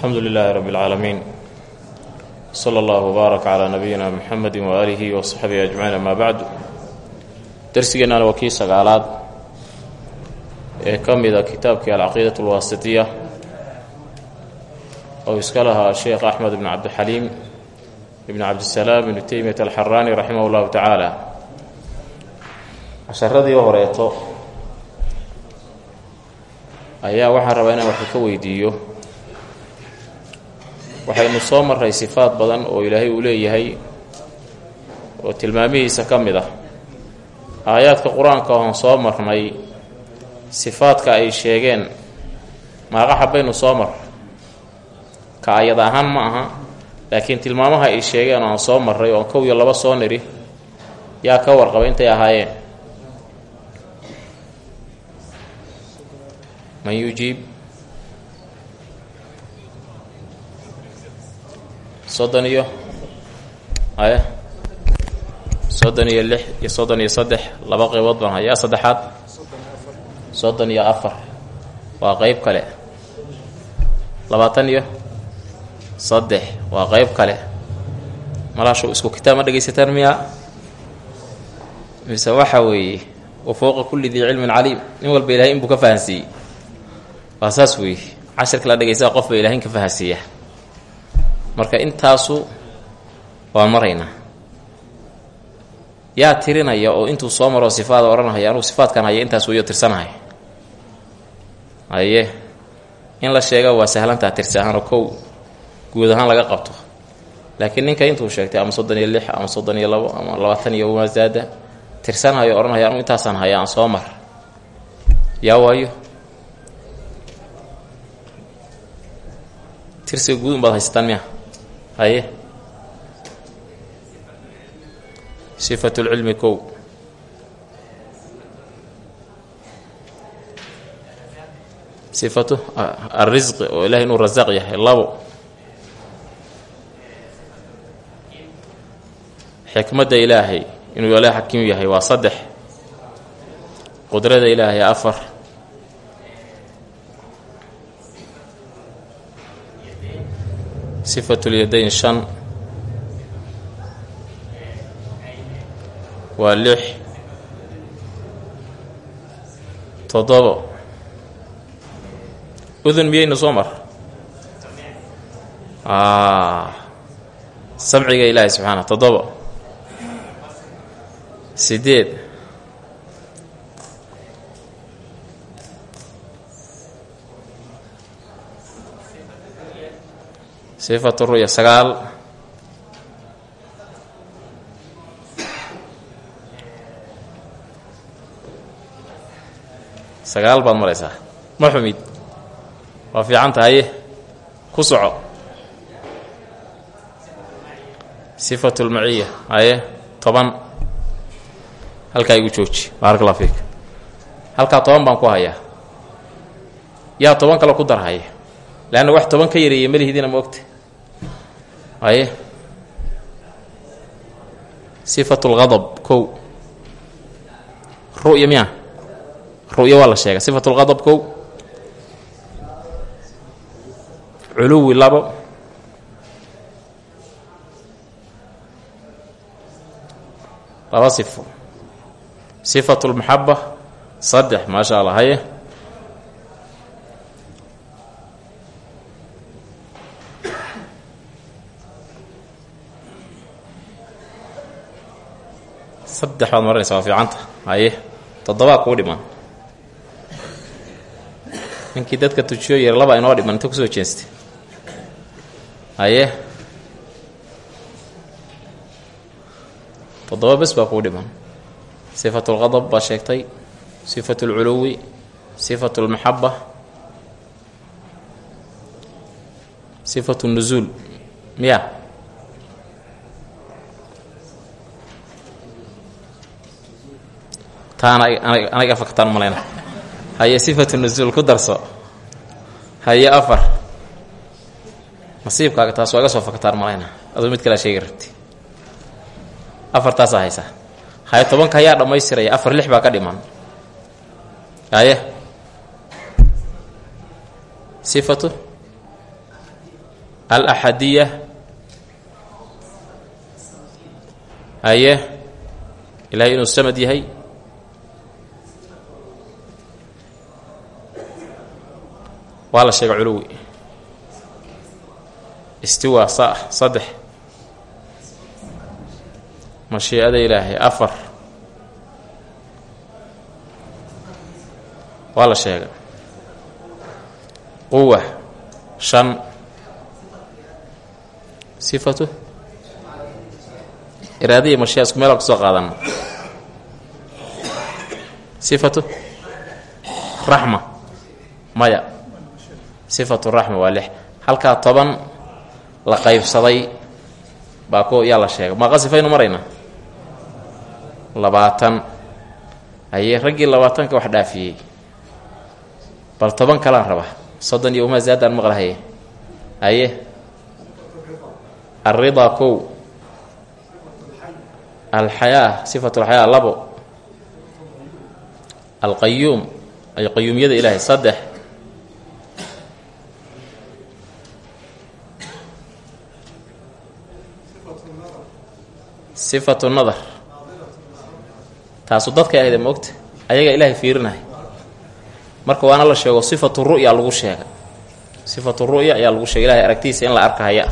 alxamdu lilaahi rabi اlcaalamiin sala allahu wbaarak calaa nabiyina muxamedi waaalihi wa saxbihi ajmaciin amaa bacdu darsigeennana waa kii sagaalaad ee ka mida kitaabkii alcaqiidat alwaasitiya oo iska lahaa sheekh axmed ibn cabdixaliim ibn cabdisalaam ibnu teymiyat alxaraani raximah llahu tacaala casharadii horeeto ayaa waxaan rabaa inaan wax ka weydiiyo waxaynu soo maray sifaad badan oo ilaahay uu leeyahay oo tilmaamihiisa ka mid ah. Aayaadka qur'aanka oon soo marnay sifaadka ay sheegeen maaqaxa baynu soo mar ka ayad ahaan ma aha laakiin tilmaamaha ay sheegeen oo aan soo marray oon kow iyo laba soo niri yaa ka warqaba intay ahaayeen. Man yujiib soddon iyo aye soddon iyo lix iyo soddon iyo saddex laba qaybood baan hayaa saddexaad. Soddon iyo afar waa qeyb kale. Labaatan iyo saddex waa qeyb kale. Malaashu isku kitaab ma dhegaysataan miyaa? Mise waxa weeye wa fowqa kulli dii cilmin caliim. Nin walba ilahay inbuu ka fahansiiyey waa saas weeye. Cashirka la dhegaysaa qofba ilahay in ka fahansiiya marka intaasu waan maraynaa yaa tirinaya oo intuu soo maroo sifaada odhanahaya anugu sifaadkan haya intaas weyo tirsanahay haye in la sheega waa sahlantaa tirsi ahaanoo kow guud ahaan laga qabto. Laakiin ninka intuu sheegtay ama soddon iyo lix ama soddon iyo labo ama labaatan iyo masaada tirsanhayo odhanaya anugu intaasaan haya aan soo mar. Yaa waayo. Tirsiga guud un baad haysataan miya haye sifatu lcilmi kow. Sifatu alrisqi oo ilahay inuu rasaaq yahay labo xikmadda ilaahay inuu ilaah xakiim yahay waa saddex. Qudrada ilaahay afar sifatlyadayn shan. Waa lix. Toddobo. Udun miyaynu soo mar? Samciga ilaahay subxaana toddobo. Sideed sifatu ruya sagaal. Sagaal baad maraysaa. Ma xumid. Waa fiican tahaye ku soco. Sifatu lmaciya haye toban. Halkaa igu jooji. Baarak allah fiik. Halkaa toban baan ku hayaa. Yaa toban kale ku darhaya leanna wax toban ka yareeya ma ogta haye sifatu lgadab kow. Ru'ya miya? Ru'ya waa la sheega sifatu lgadab kow. Culuwi labo. Laba sifo. Sifatu lmaxaba saddex maa sha allah. Haye saddex baad maranaysa waa fiicanta haye toddobaa kuu dhiman. Ninkii dadka tujiyo yar laba inoo dhiman inta ku soo jeestay. Haye toddoba bes baa kuu dhiman. Sifatu lqadab baa sheegtay sifatu lculuwi sifatu lmaxaba sifatu nuzuul miya taana anaga afakataan malayna haye sifatu nuzuul ku darso. Haye afar. Nasiibkaaga taas waa soo fakataan malayna aduu mid kalea sheegi rabti. Afartaasaa haysaa haye tobanka ayaa dhammaystiraya. Afar lix baa ka dhiman. Haye. Sifatu. Alaxadiya aye ilahay inuu samad yahay waa la sheega culuwi. Istiwa sa saddex. Mashiicada ilaahay afar. Waa la sheega quwa shan. Sifatu? Iraadiya mashiica isku meel ku soo qaadana sifatu? Raxma maya sifatu raxma waa lix. Halkaa toban la qaybsaday baa ko yaa la sheegay. Maaqa sifaynu maraynaa labaatan. Ayee raggii labaatanka wax dhaafiyey. Bal toban kalaan raba. Soddon iyo umaa zaadaan aye alridaa kow. Alxayaa sifatu alxayaa labo. Alqayuum ay qayuumiyada ilaahay saddex sifatu nadar. Taasu dadkay ahayde ma ogta ayagaa ilaahay fiirinahay. Marka waana la sheego sifatu ru'ya lagu sheegay sifatu ru'ya ayaa lagu sheegay. Ilahay aragtiisa in la arkahaya.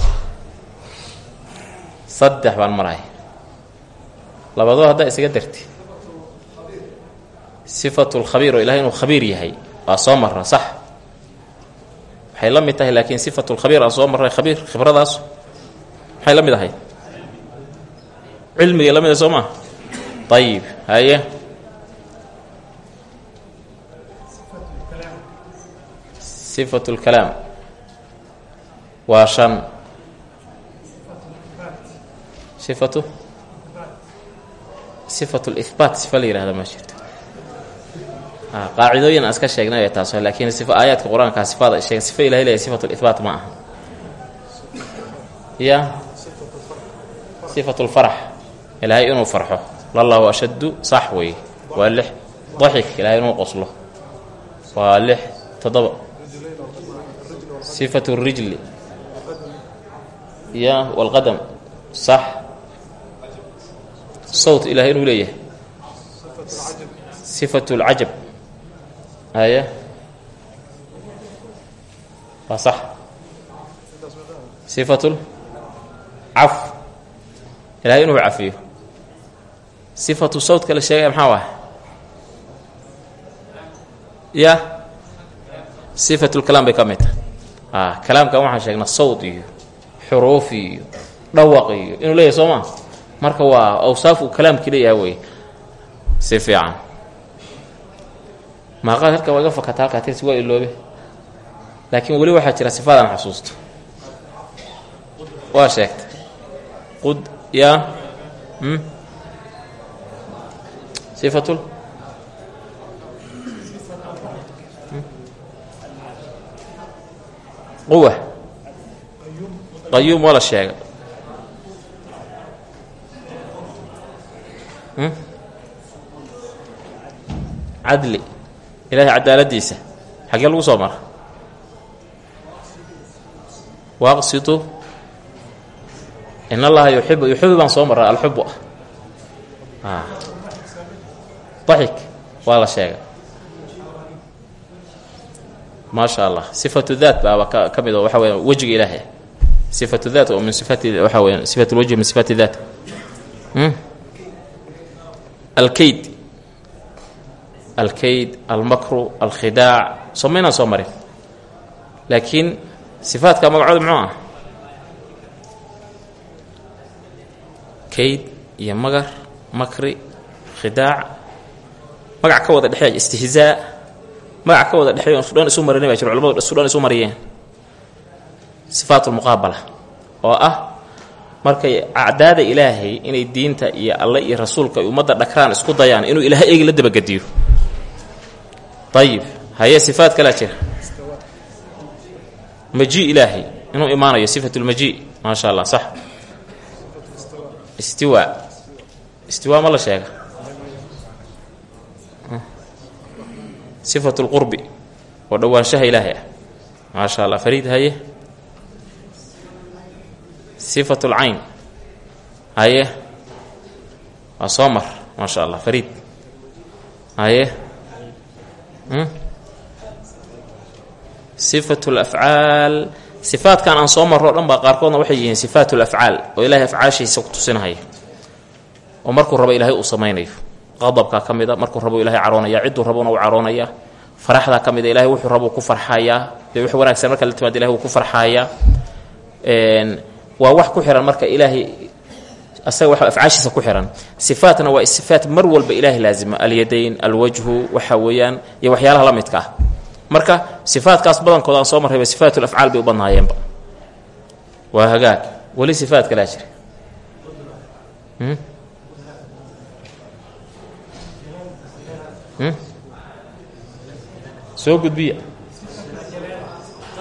Saddex baan maraya labadoo haddaa isaga darti. Sifatu lkhabiir oo ilahay inuu khabiir yahay waa soo marra sax. Waxay la mid tahay laakiin sifatu lkhabiir aan soo marray khabiir khibradaas. Maxay la mid cilmigay la mid ahay soo maa ayib haye sifatu lkalaam waa shan. Sifatu? Sifatu lihbaat sifa la yihahda ma jirto. Qaacidooyin aan iska ay taas laakiin sifa aayaadka qur'aankaa sifaada sheeg sifa ilahay leeyahy sifatu lihbaat ma aha. Ya? Sifatu lfarax ilaahay inuu farxo. Lallahu ashaddu sax wey waa lix. Daxik ilahay inuu qoslo. Waa lix toddoba. Sifatu rijli. Ya walqadam sax. Sawt ilahay inuu leeyahay. Sifatu lcajab aya waa sax. Sifatu caf ilahay inuu cafiyo sifatu sawtka la sheegaya maxaa waay? Ya? Sifatu lkalaam bay ka mid tahay. Kalaamkan waxaan sheegnaa sawd iyo xuruuf iyo dhawaq iyo inuu leeyahay soo marka waa awsaaf uu kalaamkii leeyahay wey si fiican. Maaqaad halka waa fakata halkaa tirsi waa iloobe. Laakiin weli waxaa jira sifaadaan xasuusto. Waa sheegtay. Qud ya? M sifatul quwa qayuum waa la sheega cadli ilaahay cadaaladiisa xaggee lagu soo mara waaqsitu in allaha yuxibu yuxibu baan soo maraa alxubu ah daxik waa la sheegay. Maa sha allah. Sifatu daat baaba ka waxa weya wejiga ilaahay. Sifatu daat oo min sifaati waxa weya sifat lwajhi min sifaati daat alkayd. Alkayd almakru alkhidaac. Soo maynaan soo marin. Laakiin sifaadka magacooda muxuu ah? Kayd iyo magar makri khidaac magac ka wada dhexeeya istihzaa magac ka wada dhexeeya sudhan isu marin baa jiro culamadu isu mariyeen. Sifaat lmuqaabala oo ah markay acdaada ilaahay inay diinta iyo alle iyo rasuulka ummadda dhakraan isku dayaan inuu ilaahay eegi la dabagediyo. Ayib haye sifaad kalaa jira. Maji ilaahay inuu imaanayo sifatulmaji maa sha allah sax. Istiwa. Istiwa ma la sheega sifatu lqurbi oo dhowaanshaha ilaahay ah. Maa sha allah fariid haye. Sifat lcayn haye. Waa soo mar maasha allah fariid haye. Sifat lafcaal sifaatkan aan soo marro o dhan baa qaarkoodna waxay yihiin sifaat lafcaal oo ilaahay afcaashiisa ku tusinahaya oo markuu rabo ilaahay uu samaynayo qadabkaa ka markuu rabo ilahay caroonaya cidduu rabona uu caroonaya faraxdaa ka mid a ilahay wuxuu rabo ku farxayaa dee wax wanaagsan marka la timaad ilahay wuu ku farxayaa waa wax ku xihan marka ilaahay asaga wax afcaashiisa ku xihan sifaatna waa sifaat mar walba ilaahay laazima alyadayn alwajhu waxa weeyaan iyo waxyaalaha la midka ah. Marka sifaatkaas badankood aan soo marrayba sifaat lafcaal bay u badnaayeenba. Waa hagaag. Weli sifaat kalaa jira soo gudbiya.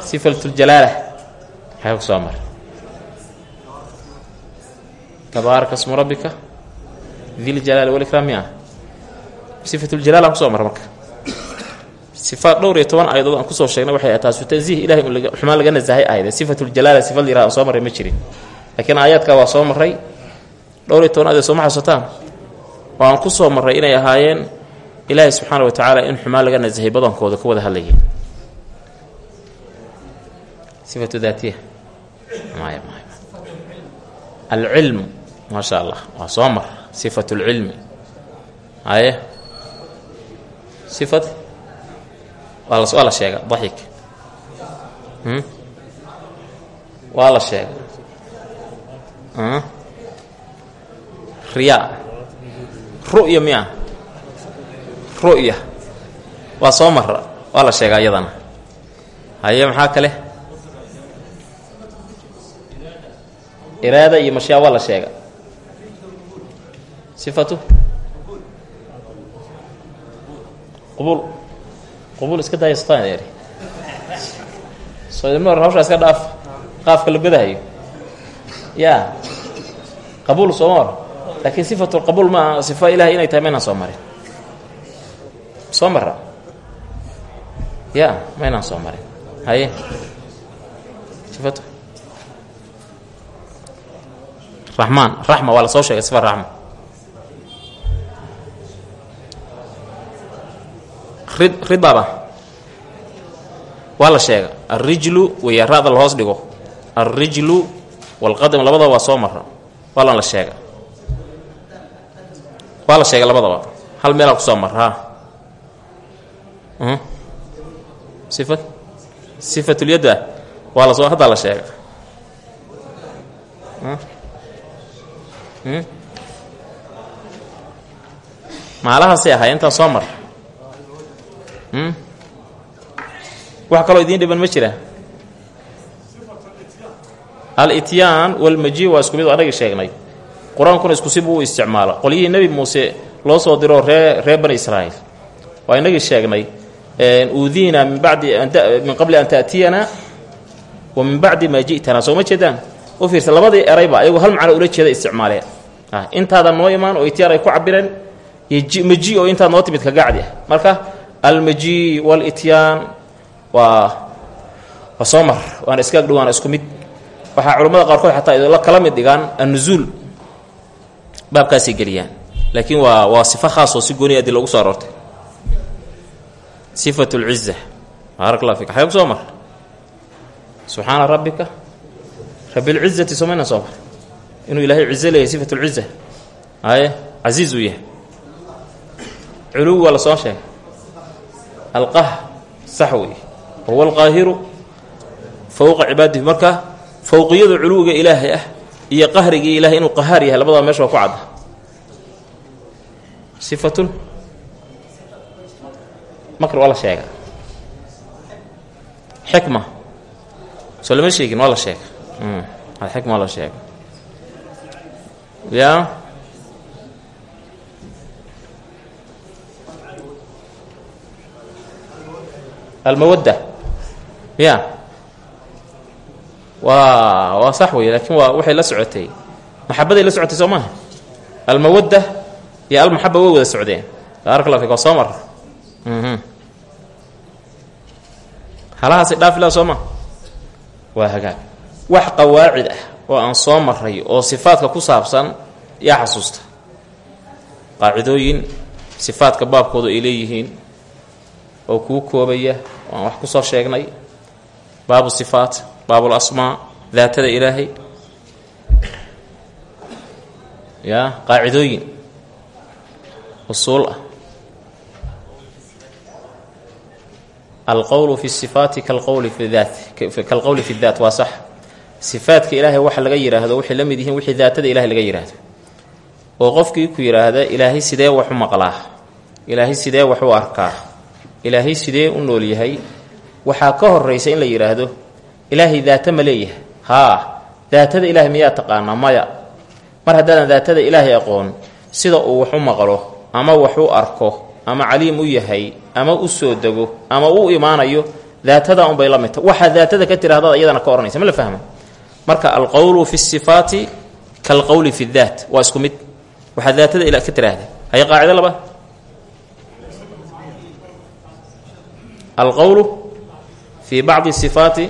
Sifatljalaala maxay ku soo mara tabaaraka smu rabbika. Diljalaali walikraam mi ah sifatljalaala ku soo mara marka. Sifaat dhowr iyo toban ayadood aan ku soo sheegnay waxay ahay taasu tansiih ilahay xumaan laga nasahay ahayde sifatljalaala sifa la yirahda aan soo ma jirin. Laakiin aayaadka waa soo marray dhowr iyo toban ayadood sooma xasuutaan? Oo aan ku soo marray inay ahaayeen ilaahay subxaana wa tacaala in xumaan laga nasahay badankooda ka wada hadlayeen sifatu daatiya. Maya maya alcilm maa sha allah waa soo mar. Sifat lcilmi sifat waa la sheega daxik waa la sheega riyaa. Ru'ya miya ru'ya. Waa soo mara waa la sheegaa iyadana. Haye maxaa kale iraada iyo mashyaa waa la sheega sifatu? Qubul qubul iska daaya staan eri soo idinma hor hawshaa iska dhaaf. Qaafka la godahayo. Yaa qabuul sooma laakiin sifatu qabuul ma sifa ilahay inay tahay maynaan soo mara? Ya maynaan soo marin. Haye. Raxmaan raxma waa la soo sheegay sifa raxma rid ridaba waa sheega alrijlu weya ra-da la hoos dhigo. Alrijlu walqadam labadaba waa soo mara la sheega waa la sheega labadaba. Hal meelaa ku soo mara sifat? Sifatlyadda waa la soo haddaa la sheega maalahaasay ahay intaan soo mar. Wax kaloo idiin dhiban ma jira. Al-ityaan walmaji waa isku mid anagii sheegnay. Qur'aankuna isku si buu u isticmaala qolyihii nebi muuse loo soo diro ree reer bani israa'iil. Waa inagii sheegnay uudiina min qabli an ta'tiyana wa min bacdi maa ji'tana. Soo ma jeedaan? U fiirsa labadii erayba ayagu hal macno ula jeeda isticmaaleen intaadan noo imaan oo ityaan ay ku cabireen maji oo intaad noo timid ka gacdi ah. Marka almaji walityaan waa waa soo mar. Waana iska agdhow waana isku mid. Waxaa culammada qaarkood xataa idinla kala mid dhigaan annuzuul. Baabkaasay geliyaan. Laakiin waa waa sifo khaas oo si gooni addi loogu soo aroortay sifat lciza baarak allah fik. Ku soo mar subxaana rabbika. Rabilcizati somayna soo mar inuu ilaahay cizo leeyahay sifat lciza aye casiiz uu yahay culuwi waa la soo sheegay alqah sax wey wahuwa alqaahiru fowqa cibaadihi marka fowqiyada culuwiga ilaahay ah iyo qahrigii ilahay inuu qahaar yahay labadaba meesha waa ku cadda makr waa la sheega. Xikma. Soo sheegin waa la sheega. Xikma waa la sheega. Ya almawadda. Ya waa waa sax wey laakiin waa la socotay. Maxabaday la socotay soo maaha? Almawadda iyo almaxaba way wada socdeen. Baarak allah fik waa soo halahaasi dhaafi laha soo maa waa hagaag. Wax qawaacid ah oo aan soo maray oo sifaadka ku saabsan yaa xasuusta. Qaacidooyin sifaadka baabkoodu ay leeyihiin oo kuu koobaya oo aan wax ku soo sheegnay. Baabu sifaat baabul asmaa daatada ilaahay. Yaa qaacidooyin usuul ah alqowlu fi sifaati kalqowli fi daat kalqowli fi daat waa sax sifaadka ilaahay waxa laga yidhaahdo waxay la mid yihiin wixii daatada ilahay laga yidhaahdo oo qofkii ku yidhaahda ilaahay sidee wax u maqlaa ilaahay sidee wax u arkaa ilaahay sidee u nool yahay waxaa ka horaysa in la yidhaahdo ilaahay daata ma leeyahay haa daatada ilaahay miyaa taqaanaa maya mar haddaadan daatada ilaahay aqoon sida uu wax u maqlo ama wax u arko ama caliim u yahay ama u soo dego ama u imaanayo daatada unbay la midta waxaa daatada ka tirahdada iyadana ka ohanaysa ma la fahma? Marka alqowlu fi sifaati kalqowli fi daat waa isku mid. Waxaa daatada ka tiraahda. Haya qaacido labaad alqowlu fii bacdi sifaati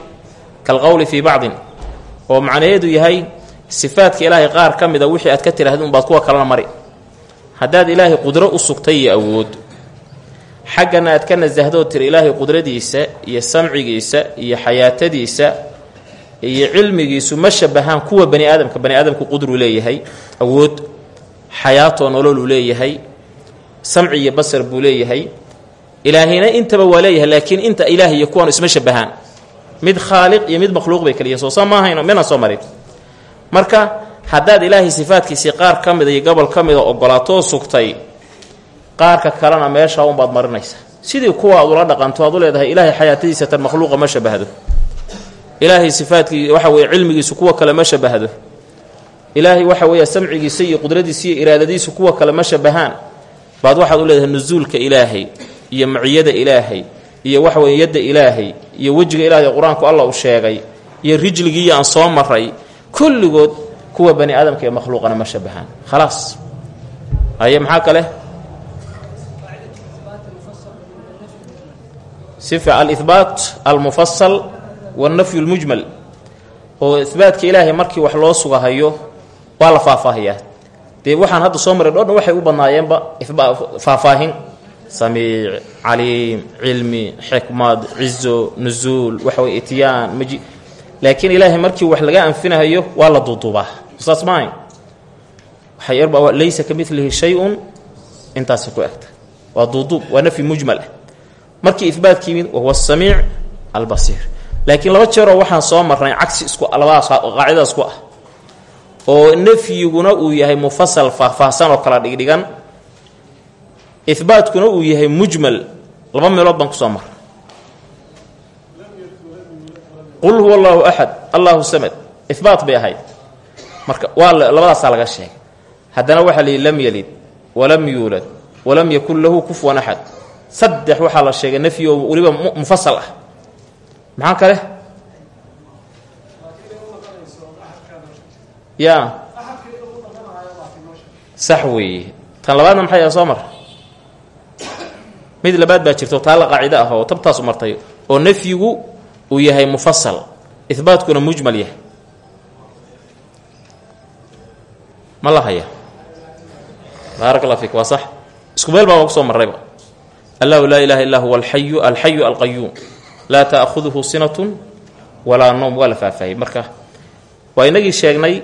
kalqowli fii bacdin. Oo macnaheedu yahay sifaadka ilaahay qaar ka wixii aad ka tiraahda unbaad kuwa kalena mari. Haddaad ilaahay qudro u awood xaggana aad ka nasahdooo tiri ilaahay qudradiisa iyo samcigiisa iyo xayaatadiisa iyo cilmigiisu ma shabahaan kuwa bani aadamka bani aadamku qudruu leeyahay awood xayaatoo nololuu leeyahay samci iyo basar buu leeyahay. Ilaahayna intaba waa leeyahay laakiin inta ilaah iyo kuwaanu isma shabahaan. Mid khaaliq iyo mid makhluuq bay kaliya soo saa maahayno mina soo marin. Marka haddaad ilaahay sifaadkiisii qaar ka mida iyo gobol ka mida ogolaatoo sugtay qaarka kalena meeshaa unbaad marinaysa sidii kuwa aad ula dhaqanto aad u leedahay ilaahay xayaatadiisa tan makhluuqa ma shabahdo. Ilaahay sifaadkii waxa weye cilmigiisu kuwa kale ma shabahdo. Ilaahay waxa weeye samcigiisa iyo qudradiisa iyo iraadadiisu kuwa kale ma shabahaan. Baad waxaad u leedahay nusuulka ilaahay iyo maciyada ilaahay iyo waxa weye yadda ilaahay iyo wejiga ilaahay qur'aanku alla uu sheegay iyo rijligii aan soo maray kulligood kuwa bani aadamka iyo makhluuqana ma shabahaan. Khalaas. Haye maxaa kale sifa alihbaat almufasal wannafyu lmujmal oo ihbaatka ilaahay markii wax loo sugahayo waa la faahfaahiyaa. Dee waxaan hadda soo maray dhodhan waxay u badnaayeenba faahfaahin. Samiic caliim cilmi xikmad cizo nusuul waxawey ityaan maji. Laakiin ilaahay markii wax laga anfinahayo waa la duuduubaa. Saas waxayarba laysa ka milihi shay-un intaasi ku egta. Waa duuduub waa nafyi markii ihbaatka yimid wahuwa asamiic albasiir. Laakiin laba jeeroo waxaan soo marnay cagsi isku labadaas qaacidadaas ku ah. Oo nafyiguna uu yahay mufasal faahfaahsan oo kala dhigdhigan. Ihbaatkuna uu yahay mujmal. Laba meelood baan ku soo marray qul huwa allaahu axad allahu samad. Ihbaat bay ahayd. Marka waa labadaasaa laga sheegay. Haddana waxaa la yidhi lam yalid walam yuulad walam lahu kufuwan axad saddex waxaa la sheegay nafyi oo weliba mufasal ah. Maxaa kale? Ya sax weeye. Tan labaadna maxay soo mar? Mid labaad baa jirto taa la qaacido ah oo tabtaasu martay oo nafyigu uu yahay mufasal ihbaatkuna mujmal yahay. Ma la haya baarak allah fiik waa sax. Isku meel baa ku soo marrayba allahu laa ilaaha illaa huwa alxayu alxayu alqayuum laa ta'khuduhu sinatun walaa noom waa la faahfaahiyey marka waa inagii sheegnay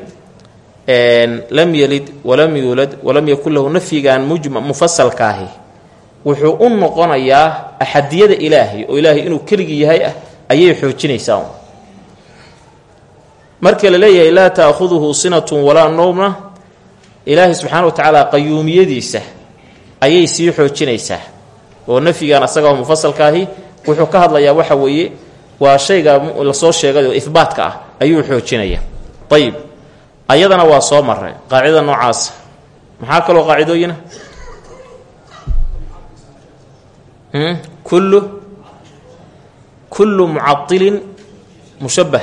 lam yalid walam yuulad walam yakun lahu nafyigan mufasalkaahi wuxuu u noqonayaa axadiyada ilaahay oo ilaahay inuu keligii yahay ah ayay xoojinaysaa. Marka la leeyahay laa ta'khuduhu sinatun walaa nowmna ilaahay subxaana wa tacaala qayuumiyadiisa ayay sii xoojinaysaa oo nafyigan asagaoo mufasalkaahi wuxuu ka hadlayaa waxa weeye waa shayga la soo sheegay oo ihbaatka ah ayuu xoojinaya. Ayib ayadana waa soo maray qaacidada noocaasa maxaa kaloo qaacidooyina? Kullu kullu mucailin mushabbah.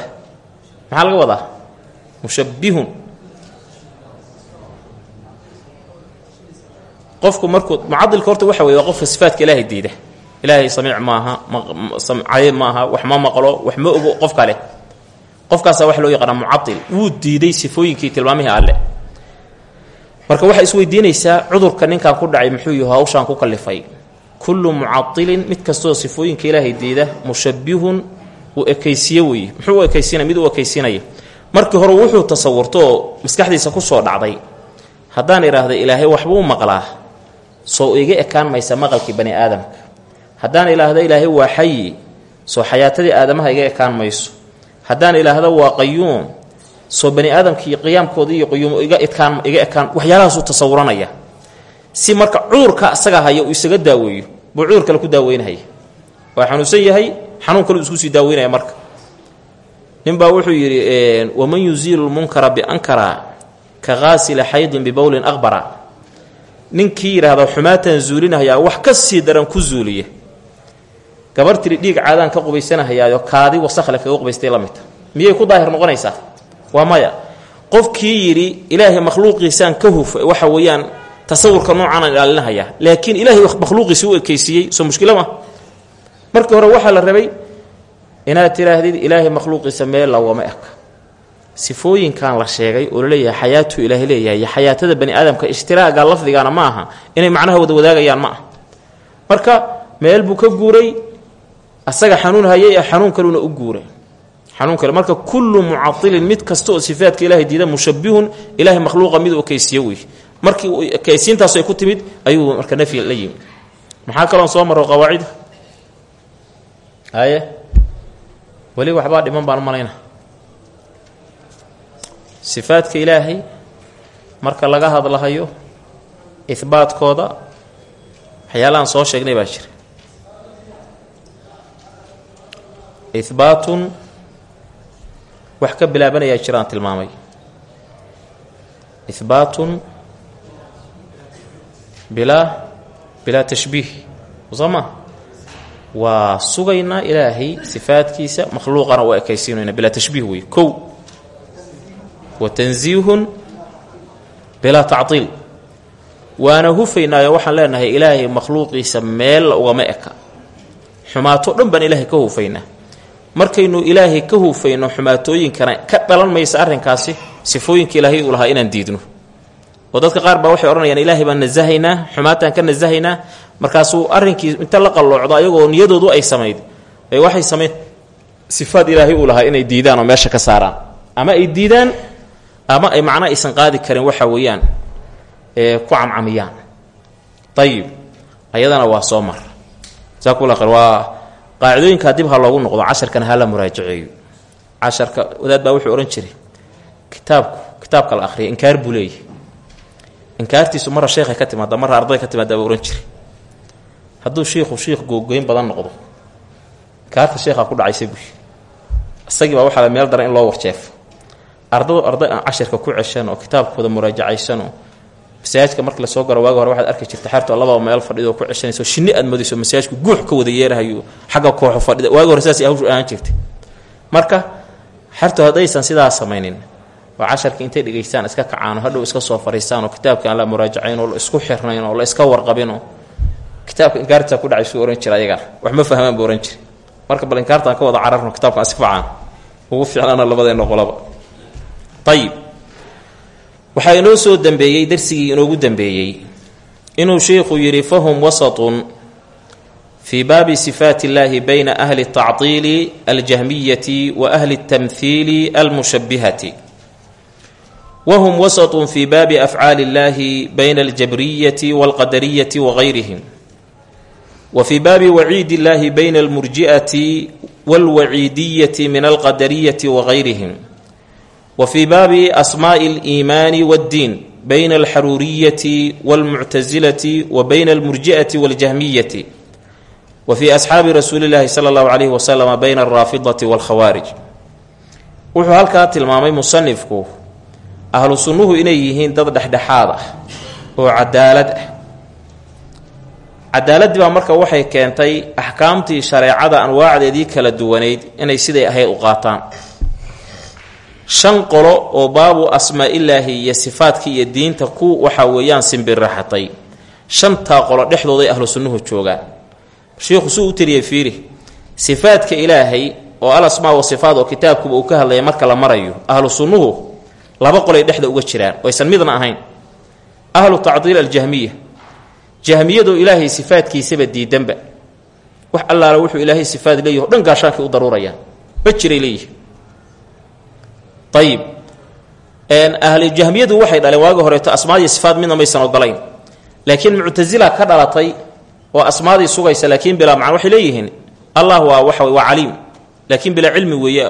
Maxaa laga wadaa? Mushabbihun qofku markuu mucadilka horta waxa wey waa qofka ilaahay diida ilaahay samiic maaha cayb maaha wax ma maqlo wax ma ogo qof kale. Qofkaasaa waxa loo yaqaanaa mucail wuu diiday sifooyinkii tilmaamihii alle. Marka waxaa isweydiinaysaa cudurka ninkan ku dhacay muxuu yahu hawshaan ku kalifay. Kullu mucailin mid kastoo sifooyinka ilaahay diida mushabihun uu ekaysiye muxuu u mid u ekaysiinaya markii hore wuxuu tasawurto maskaxdiisa ku soo dhacday. Haddaan idhaahda ilaahay waxbuu maqlaa soo iga ekaan maysa maqalkii bani aadamka haddaan ilaahda ilaahay waa xayi soo xayaatadii aadamaha iga ekaan mayso haddaan ilaahda waa qayuum soo bani aadamkii qiyaamkoodii iyo quyuum iga ekaan iga ekaan waxyaalahaasuu tasawuranaya. Si marka cudurka asaga haya isaga daaweeyo buu cudur kale ku daaweynahaya. Waa xanuunsan yahay xanuun kale isku sii daaweynaya marka. Ninbaa wuxuu yidhi waman yuziilu lmunkara biankara ka qaasila xaydin bibowlin aqbara ninkii yidhaahda xumaataan zuulinahayaa wax ka sii daran ku zuuliya gabar tiri dhiig caadaan ka qubaysanahayaayo kaadi wasakhle kaga qubaystay la midta miyay ku daahir noqonaysaa? Waa maya. Qofkii yidhi ilaahay makhluuqiisaan ka huf waxa weeyaan tasawurka noocaanaan ilaalinahayaa laakiin ilaahay makhluuqiisi u ekaysiiyey soo mushkilo ma? Markii hore waxaa la rabay inaad tidhaahdid ilaahay makhluuqiisa meel lawama eka sifooyinkan la sheegay oo la leeyahay xayaatuu ilaahay leeyahay iyo xayaatada bani aadamka ishtiraaga lafdigana ma aha. Inay macnaha wada wadaagayaan ma ah marka meel buu ka guuray asaga xanuun hayay ee xanuun kaluna u guuray. Xanuun kale marka kullu mucailin mid kasta oo sifaadka ilahay diida mushabihun ilahay makhluuqa mid u ekaysiiye wey. Markii ekaysiintaasu ay ku timid ayuu marka nafyi la yimid maxaa kaloon soo maro qawaacida? Haye weli waxbaa dhiman baan malayna sifaadka ilaahay marka laga hadlahayo ihbaatkooda waxyaalahaan soo sheegnay baa jira. Ihbaatun wax ka bilaabanayaa jiraan tilmaamay. Ihbaatun bilaa bilaa tashbiih. Soma waa sugaynaa ilaahay sifaadkiisa makhluuqana waa ekaysiinayna bilaa tashbiih wey kow wa tansiihun bilaa tactiil waana hufaynaayo waxaan leenahay ilaahay makhluuqiisa meella ugama eka. Xumaato dhan baan ka hufaynaa. Markaynu ilaahay ka hufayno xumaatooyinkana ka dhalan maysa arrinkaasi sifooyinka ilaahay uu lahaa inaan diidno. Oo dadka qaar baa waxay odhanayaan ilaahay baan nasahaynaa xumaataan ka nasahaynaa markaasuu arrinkii inta la qalloocdo ayagoo niyadoodu ay samayd. Ay waxay samayn sifaad ilaahay uu lahaa inay diidaan oo meesha ka saaraan. Ama ay diidaan ama ay macna aysan qaadi karin waxa weeyaan ee ku camcamiyaan ayib ayadana waa soo mar. Jasakumullah khayr. Waa qaacidooyinkaa dib ha noqdo casharkana hala muraajaceeyo. Casharka wadaad baa wuxuu odhan jiray kitaabku kitaabka la akhriya inkaar buu leeyahy inkaartiisu marra ka timaada marra arday ka timaada buu jiray. Hadduu shiikhu shiikh googoyn badan noqdo inkaarta sheekhaa ku dhacaysay buy isagii baa waxaa meel daran in loo warjeefo ardadu arday aan cashirka ku ceshan oo kitaabkooda muraajacaysan oo masaajidka markii la soo garo waagi hore waxaad arki jirta xertoo lababa meel fadhido ku ceshanayso shinni aad modayso masaajidku guux ka wada yeerahayo xagga kooxu fadhida. Waagi hore sidaas hawshu jirtay. Marka xertu haddaysan sidaa samaynin oo casharka intay dhegaystaan iska kacaano hadhow iska soo fariistaan oo kitaabka aan la muraajacayn oo la isku xirnayn oo la iska warqabinoo kitaabka inkaarta ku dhacay suu jira ayagana wax ma fahmaan buu jira marka bal inkaartaan ka wada cararno kitaabkaan si ugu fiicnaana labadeenna qolaba ayib waxaa inoo soo dembeeyey darsigii inoogu dembeeyey inuu sheikhu yidhi fahum wasatun fii baabi sifaati illaahi bayna ahli tactiili aljahmiyati wa ahli tamhiili almushabihati wahum wasatun fii baabi afcaali illaahi bayna aljabriyati walqadariyati wahayrihim wa fii baabi waciid illaahi bayna almurji'ati walwaciidiyati min alqadariyati wahayrihim wa fii baabi asmaa'i aliimaani waaddiin bayna alxaruuriyati waalmuctasilati wa bayna almurji'ati waljahmiyati wa fii asxaabi rasuuli llaahi sala allahu calayhi wasalama bayna alraafidati waalkhawaarij wuxuu halkaa tilmaamay musanifku ahlu sunnuhu inay yihiin dad dhexdhexaad ah oo cadaalad ah. Cadaaladii baa marka waxay keentay axkaamtii shareecada anwaacdeedii kala duwanayd inay siday ahayd u qaataan shan qolo oo baabu asmaa-illaahi iyo sifaadkii iyo diinta ku waxa weeyaan simbiraxatay shantaa qolo dhexdooday ahlu sunnuhu joogaan shiikhu suu u tiriyey fiiri sifaadka ilaahay oo al asmaa wa oo kitaabkuba uu ka hadlaya marka la marayo ahlu sunnuhu laba qolay dhexda uga jiraan oo aysan midna ahayn. Ahlu tacdiil aljahmiya jahmiyadoo ilaahay sifaadkiisaba diidanba. Wax allaala wuxuu ilaahay sifaad leeyahi o dhan gaashaankay u daruurayaan ma jiray leeyihi ayib ahli jahmiyadu waxay dhaleen waagi horeeto asmaadiyo sifaad midna maysan ogolayn. Laakiin muctasila ka dhalatay oo asmaadii sugaysa laakiin bilaa macna waxay leeyihiin allah waa waxa waa caliim. Laakiin bilaa cilmi weeye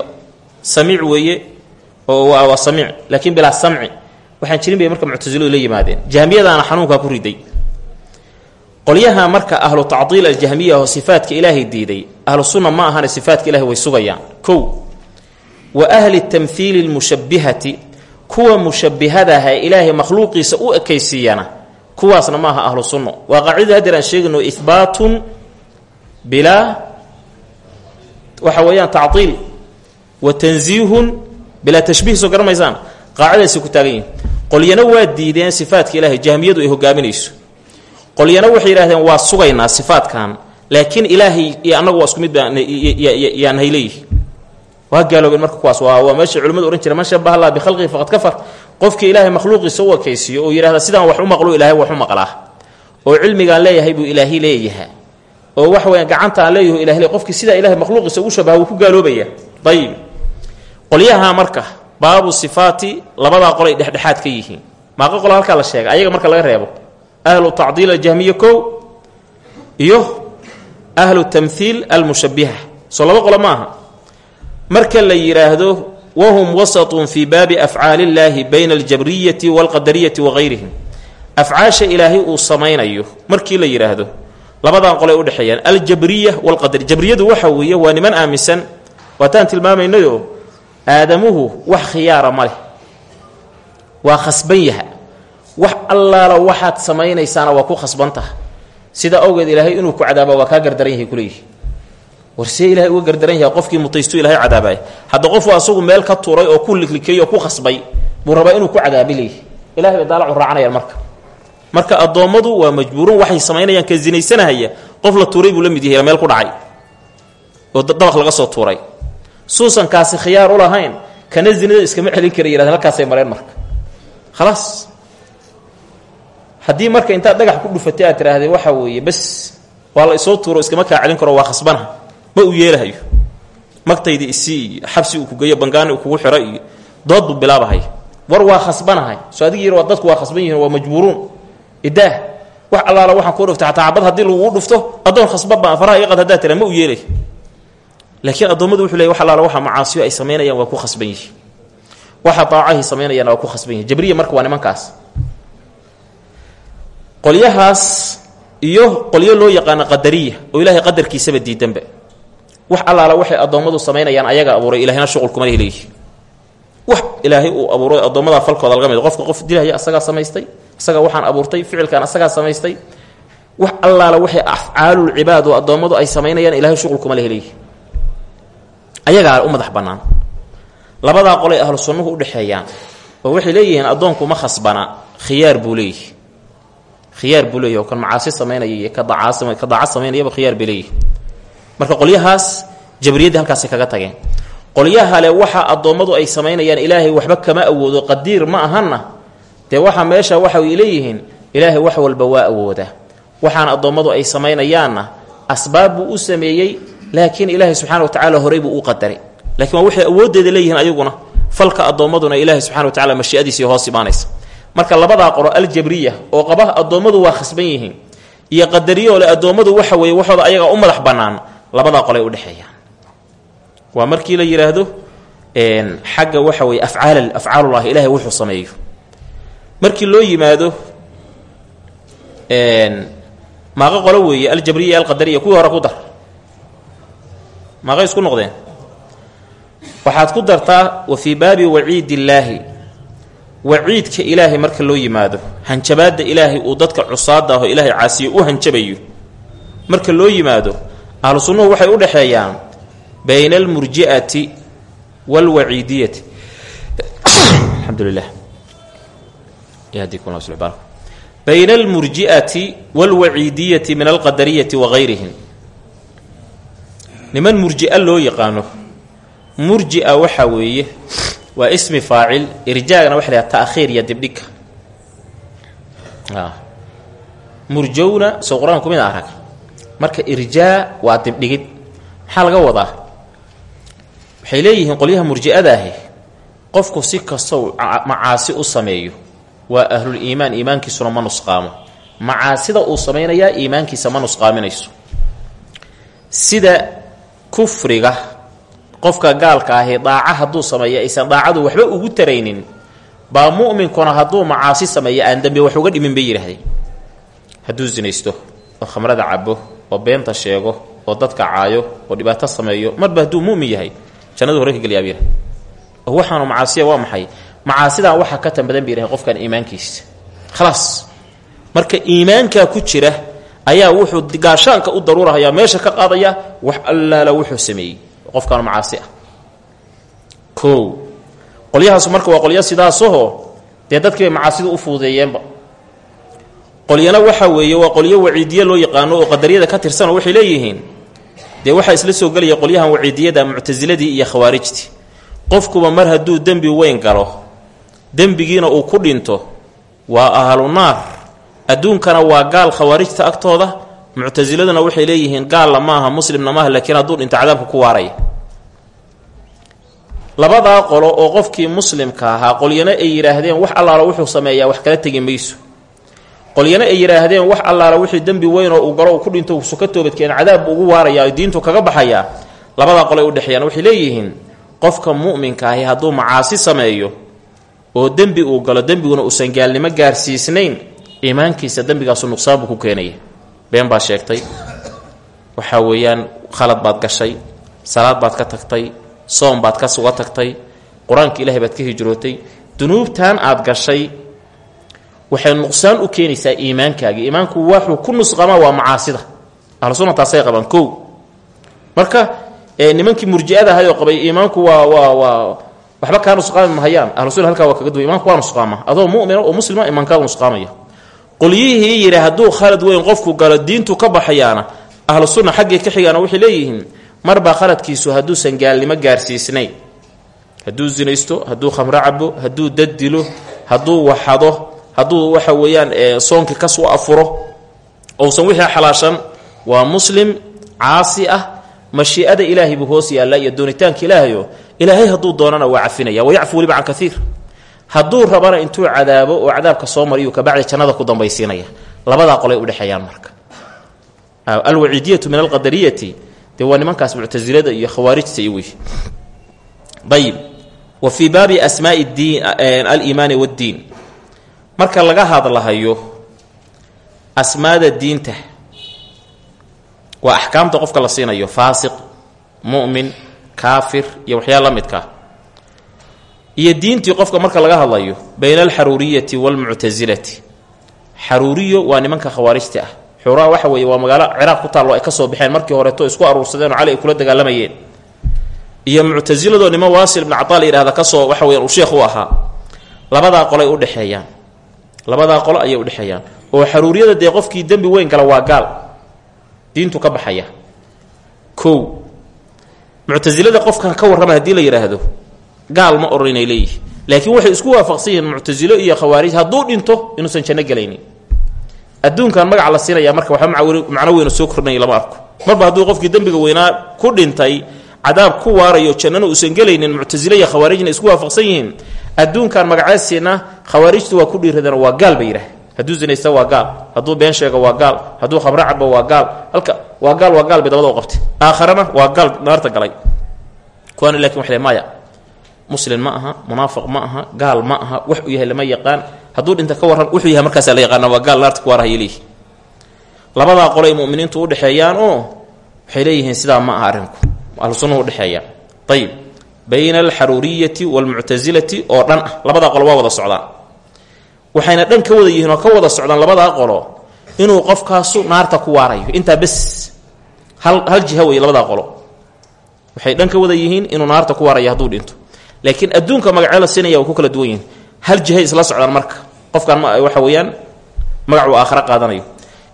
samiic weeye oo waa samiic. Laakiin bilaa samci. Waxaan jirin bay marka muctasiladu la yimaadeen. Jahmiyadaana xanuunkaa ku riday. Qolyaha marka ahlu tacdiil aljahmiya oo sifaadka ilaahay diiday ahlu sunna ma ahane sifaadka ilahay way sugayaan. Kow wa ahli tamhiili lmushabbihati kuwa mushabbihadaha ee ilaahay makhluuqiisa u ekaysiiyana kuwaasna ma aha ahlu sunno waa qaacidada hadeer aan sheegayno ihbaatun bilaa waxa weeyaan tacdiil wa tansiihun bilaa tashbiih soo garamaysaan qaacidadaasi ku taagan yihiin qolyana waa diideen sifaadka ilaahay jahmiyadu ay hogaaminayso qolyana waxay yidhahdeen waa sugaynaa sifaadkan laakiin ilaahay iyo annagu waa isku mid bayaanahay leeyihi waa gaaloobeen marka kuwaas waa meesha culimmadu ohan jira man shabaha allah bikhalqihi faqad kafar. Qofkii ilaahay makhluuqiisa u ekaysiiyo oo yidhahda sidaan wax u maqlo ilaahay wax u maqlaa. Oo cilmigaan leeyahay buu ilaahi leeyaha oo wax weya gacanta aan leeyaho ilahi le qofkii sidaa ilahay makhluuqiisa ugu shabaha ku gaaloobaya. Ayib qolyaha marka baabu sifaati labadaa qolay dhexdhexaad ka yihiin. Maaqa qolo halkaa la sheega ayaga marka laga reebo. Ahlu tacdiil aljahmiya kow iyo ahlu tamhiil almushabiha soo laba qolo marka la yidhaahdo wahum wasatun fii baabi afcaali illaahi bayna aljabriyati walqadariyati wahayrihim afcaasha ilaahay uu samaynayo markii la yidhaahdo labadan qolay udhexeeyaan aljabriya walqadari jabriyadu waxa weeye waa niman aaminsan. Waataan tilmaamaynayo aadamuhu wax khiyaara ma leh. Waa khasban yaha wax allaala waxaad samaynaysaana waa ku khasbantaha sida awgeed ilaahay inuu ku cadaaba waa kaa gardaran yahay kuleeyihi war see ilahay uga gardaran yahay qofkii mutaystu ilahay cadaabay. Hadda qofu asagu meel ka turay oo ku liklikay oo ku khasbay buu inuu ku cadaabi leeyahy ilahay bay daalacu marka. Marka addoommadu waa majbuuruun waxay samaynayaan ka zinaysanahaya. Qof la tuuray buu la mid yahay meel ku dhacay oo dabaq laga soo tuuray. Suusan kaasi khiyaar u lahayn kana zinada iskama celin kara yirahdeen halkaasay mareen marka. Khalaas haddii marka intaad dhagax ku dhufatay aad tidhaahdee waxa weeye bes waa la isoo tuuro iskama kaa celin karo waa khasbana ma uu yeelahayo. Magtayda isii xabsi uu kugeeyo bangaani uu kugu xiro iyo bilaabahay. War waa khasbanahay. Soo adig yir dadku waa khasban yihiin waa majbuuruun idaah wax allaala waxaan kuu dhuftay xataa xabad haddii dhufto addoon khasbaba faraha iqad haddaa tira ma uu yeelay. Laakiin addoommadu wuxuu leey wax allaala waxa macaasiyo ay samaynayaan waa ku khasban yihiin waxa daacahay samaynayaan waa ku khasban yihiin jabriya marka waa nimankaas. Qolyahaas iyo qolyo loo yaqaano qadariya oo ilaahay qadarkiisaba diidanba wax allaala waxay addoommadu samaynayaan ayaga abuuray ilahayna shuqul kuma lehi wax ilaahay uu abuuray addoommada falkooda laga mid. Qofka qof dilahaya asagaa samaystay isaga waxaan abuurtay ficilkan asagaa samaystay. Wax allaala waxay afcaalul cibaad oo addoommadu ay samaynayaan ilahay shuqul kuma leh leeyihi ayagaa u madax bannaan. Labadaa qolay ahlu sunnuhu udhexeeyaan oo waxay leeyihiin addoonku ma khasbana khiyaar buu leeyihi. Khiyaar oo kan macaasi samaynaya ka dacaa ka daaca samaynayaba khiyaar bay marka qolyahaas jabriyadda halkaasay kaga tageen. Qolyaha le waxa addoommadu ay samaynayaan ilaahay waxba kama awoodo qadiir ma ahanna. Dee waxa meesha waxay leeyihiin ilaahay wax walba waa awoodaa. Waxaan addoommadu ay samaynayaanna asbaab buu u sameeyey laakiin ilaahay subxana wa tacala horey buu u qadaray. Lakiin waa waxay awooddeeda ayaguna. Falka addoommaduna ilaahay subxana wa tacala mashiadiisii hoos imaanaysa marka labadaa qoro aljabriya oo qaba addoommadu waa khasban yihiin iyo qadariyo le addoommadu waxa weeye waxooda ayaga u madax bannaan labadaa qolay udhexeeyaan waa markii la yidhaahdo xagga waxa weeye afcaal afcaalullahi ilahay wuxuu sameeyo. Markii loo yimaado maaqa qolo weeye aljabriya alqadariya kuwii hore ku dar. Maaqay isku noqdeen? Waxaad ku dartaa wa fii baabi waciid illaahi waciidka ilaahay marka loo yimaado hanjabaadda ilaahay uu dadka cusaada aho ilaahay caasiyo u hanjabayo. Marka loo yimaado ahlu sunnuhu waxay u dhexeeyaan bayna almurji'ati waalwaciidiyati alxamdu lilah yahdikum la bayna almurji'ati waalwaciidiyati min alqadariyati wa gayrihim niman murji'a loo yaqaano murji-a waxaa weeye waa ismi faacil irjaagana waxa lahaha ta'khiir iyo dibdhigka murjowna soo qur'aanka arag marka irjaa waa dibdhigid maxaa laga wadaa? Waxay leeyihiin qolyaha murji'adaahi qofku si kastoo macaasi u sameeyo waa ahlul iimaan iimaankiisuna ma nusqaamo. Macaasida uu samaynayaa iimaankiisa ma nusqaaminayso. Sida kufriga qofka gaalka ahi daaca hadduu sameeyo aysan daacadu waxba ugu taraynin baa mu'minkuna hadduu macaasi sameeyo aan dembi wax uga dhimin bay yidhaahdeen. Hadduu sinaysto oo khamrada cabo oo beenta sheego oo dadka caayo oo dhibaato sameeyo marba hadduu mu'min yahay jannadu hore ka gelyaaba yidhah oo waxaanu macaasiya waa maxay? Macaasidan waxaa ka tan badan ba qofkan iimaankiisa. Khalaas marka iimaankaa ku jira ayaa wuxuu gaashaanka u daruurahayaa meesha ka qaadaya wax allaala wuxuu sameeyey qofkaan macaasi ah. Qolyahaas marka waa qolyo sidaasaho dee dadkii bay macaasida u fuudeeyeenba qolyana waxa weeye waa qolyo waciidiye loo yaqaano oo qadariyada ka tirsanoo waxay leeyihiin. Dee waxaa isla soo gelaya qolyahan waciidiyada muctasiladii iyo khawaarijtii. Qofkuba mar hadduu dembi weyn galo dembigiina uu ku dhinto waa ahlu naar. Adduunkana waa gaal khawaarijta agtooda muctasiladuna waxay leeyihiin gaalna maaha muslimna maaha laakiin hadduu dhinto cadaabka ku waaraya. Labadaa qolo oo qofkii muslimka ahaa qolyana ay yidhaahdeen wax allaala wuxuu sameeyaa wax kala tegi mayso qolyana ay yidhaahdeen wax allaala wixii dembi weyn oo uu galo ku dhinto usu ka toobadkeen cadaab buu ugu waarayaa diintu kaga baxayaa labadaa qole u dhexeeyaan waxay leeyihiin qofka mu'minka ahi hadduu macaasi sameeyo oo dembi uu galo dembiguna uusan gaalnimo gaarsiisnayn iimaankiisa dembigaasu nuqsaan buu ku keenaya. Been baad sheegtay. Waxaa weeyaan khalad baad gashay salaad baad ka tagtay soom baad ka suga tagtay qur'aanka ilaahay baad ka hijrootay dunuubtan aad gashay waxay nuqsaan u keenaysaa iimaankaagii iimaanku waxuu ku nusqamaa waa macaasida. Ahlu sunna taasay qabaan. Kow. Marka nimankii murji'ada ahayoo qabay iimaanku waa waa waa waxba kaa nusqaami mahayaan ahlu sunna halkaa waa kaga duway. Imaanku waa nusqaama. Adoo mu'mina oo muslima imaankaadu nusqaamaya. Qolyihii yidhi hadduu khalad weyn qofku galo diintu ka baxayaana ahlu sunna xaggay ka xigaana waxay leeyihiin marbaa khaladkiisu hadduusan gaalnimo gaarsiisnayn hadduu zinaysto hadduu khamro cabo hadduu dad dilo hadduu hadduu waxa weeyaan soonkii ka soo afuro ousan wixii xalaashan waa muslim caasi ah mashii'ada ilaahay buu hoos yaallaa iyo doonitaanka ilaahayo ilaahay hadduu doonana waa cafinaya wayacfu weliba can kaiir hadduu rabana intuu cadaabo oo cadaabka soo mariyu kabacdi jannada ku dambaysiinaya. Labadaa qolay udhexeeyaan marka. Alwaciidiyatu min alqadariyati dee waa nimankaas muctasilada iyo khawaarijta wey ayib wa fii baabi asmaai diin aliimaani waddiin marka laga hadlahayo asmaada diinta waa axkaamta qofka la siinayo faasiq mu'min kaafir iyo waxyaala la midkaa iyo diintii qofka marka laga hadlayo bayna alxaruuriyati waalmuctasilati xaruuriyo waa nimanka khawaarijta ah. Xuraa waxa weeye waa magaalo ciraaq ku taallo ay ka soo baxeen. Markii horeto isku aruursadeen cali ay kula dagaalamayeen. Iyo muctasiladoo niman waasil ibnu cataa la yidhahda ka soo waxa weyan uu sheekh u ahaa. Labadaa qolay udhexeeyaan labadaa qolo ayay udhexeeyaan oo xaruuriyada dee qofkii dembi weyn gala waa gaal. Diintu ka baxaya. Kow muctasilada qofkan ka warrama haddii la yidhaahdo gaal ma oran inay laakiin waxay isku waafaqsan yihiin iyo khawaarij hadduu dhinto inuusan janno gelaynin. Adduunkan magaca la siinaya marka waxba macno weyna soo kordhnaya lama arko. Marba hadduu qofkii dembiga weynaa ku dhintay cadaab ku waarayo jannana uusan gelaynin muctasilo iyo khawaarijna isku waafaqsan adduunkan magacaasiina khawaarijtu waa ku dhiiradeen waa gaal ba yidhaah hadduu zinaysta waa gaal hadduu been sheego waa gaal hadduu khamro cabo waa gaal. Halka waa gaal waa gaal bay qabtay. Aakharana waa gaal naarta galay. Kuwaana laakiin waxle maya muslim ma aha munaafiq ma aha gaal ma aha wax uu yahay lama yaqaan. Hadduu dhinta ka warran wuxuu yahay markaasa la yaqaana waa gaal naarta ku waarahaya leeyihi labadaa qolay muminiintu udhexeeyaan oo waxay leeyihiin ma aha arrinku. Ahlu sunnuhu udhexeeyaan ayib bayna alxaruuriyati waalmuctasilati oo dhan ah labadaa qolo waa wada waxayna dhan ka wada yihiin oo ka wada socdaan labadaa qolo inuu qofkaasu naarta ku waarayo intaa bes hal hal jiha wey labadaa qolo. Waxay dhan ka wada yihiin inuu naarta ku waarayo hadduu dhinto. Laakiin adduunka magacyo la siinaya waa ku kala duwan yihiin. Hal jihay isla socdaan marka. Qofkan waxa weeyaan magacuu aakhara qaadanayo.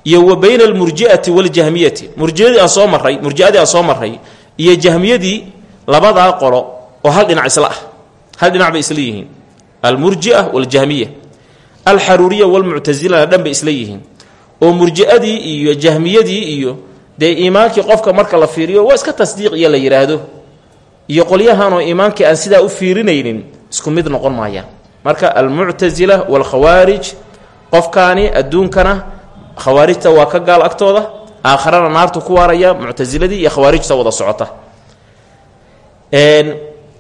Iyo wa bayna almurji'ati waljahmiyati murjiadii aan soo marray murji'adii aan soo marray iyo jahmiyadii labadaa qolo oo hal dhinac isla ah. Hal dhinac bay isla yihiin. Almurjia waljahmiya alxaruuriya walmuctasilana dhan bay isla yihiin. Oo murji'adii iyo jahmiyadii iyo dee iimaankii qofka marka la fiiriyo waa iska tasdiiq iyo la yidhaahdo iyo qolyahanoo iimaankii aan sidaa u fiirinaynin isku mid noqon maayaan. Marka almuctasila waalkhawaarij qofkaani adduunkana khawaarijta waa ka gaal agtooda aakharana naartu ku waaraya muctasiladii iyo khawaarijta wada socota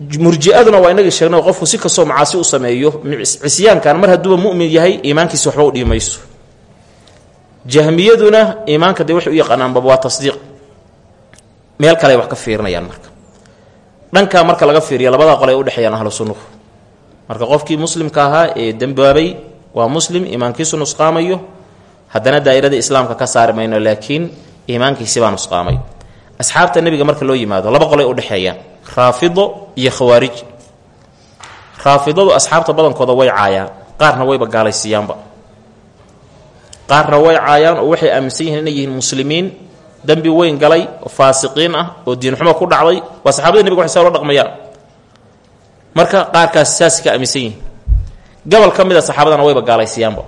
murjiaduna waa inagii sheegnay qofku si kastoo macaasi u sameeyo cisyaankan mar hadduuba mumin yahay iimaankiisi waxba u dhihi jahmiyaduna iimaanka dee waxay u yaqaanaanba waa tasdiiq. Meel kale wax ka fiirinayaan marka. Dhankaa marka laga fiiriya labadaa qole ay udhexeeyaan ahlu sunnuhu marka qofkii muslimka ahaa ee dembaabay waa muslim iimaankiisu nusqaamayo. Haddana daa'irada islaamka ka saari mayno laakiin iimaankiisi baa nusqaamay asxaabta nebiga marka loo yimaado laba qole ay udhexeeyaan raafido iyo khawaarij. Raafidadu asxaabta badankooda way caayaan qaarna wayba gaalaysiiyaanba qaarna way caayaan oo waxay aaminsan yihiin inay yihiin muslimiin dembi weyn galay oo faasiqiin ah oo diinxumo ku dhacday waa saxaabada nebiga waxay saa dhaqmayaan. Marka qaarkaas saas ka aaminsan yihiin. Gobol ka mid a saxaabadana wayba gaalaysiiyaanba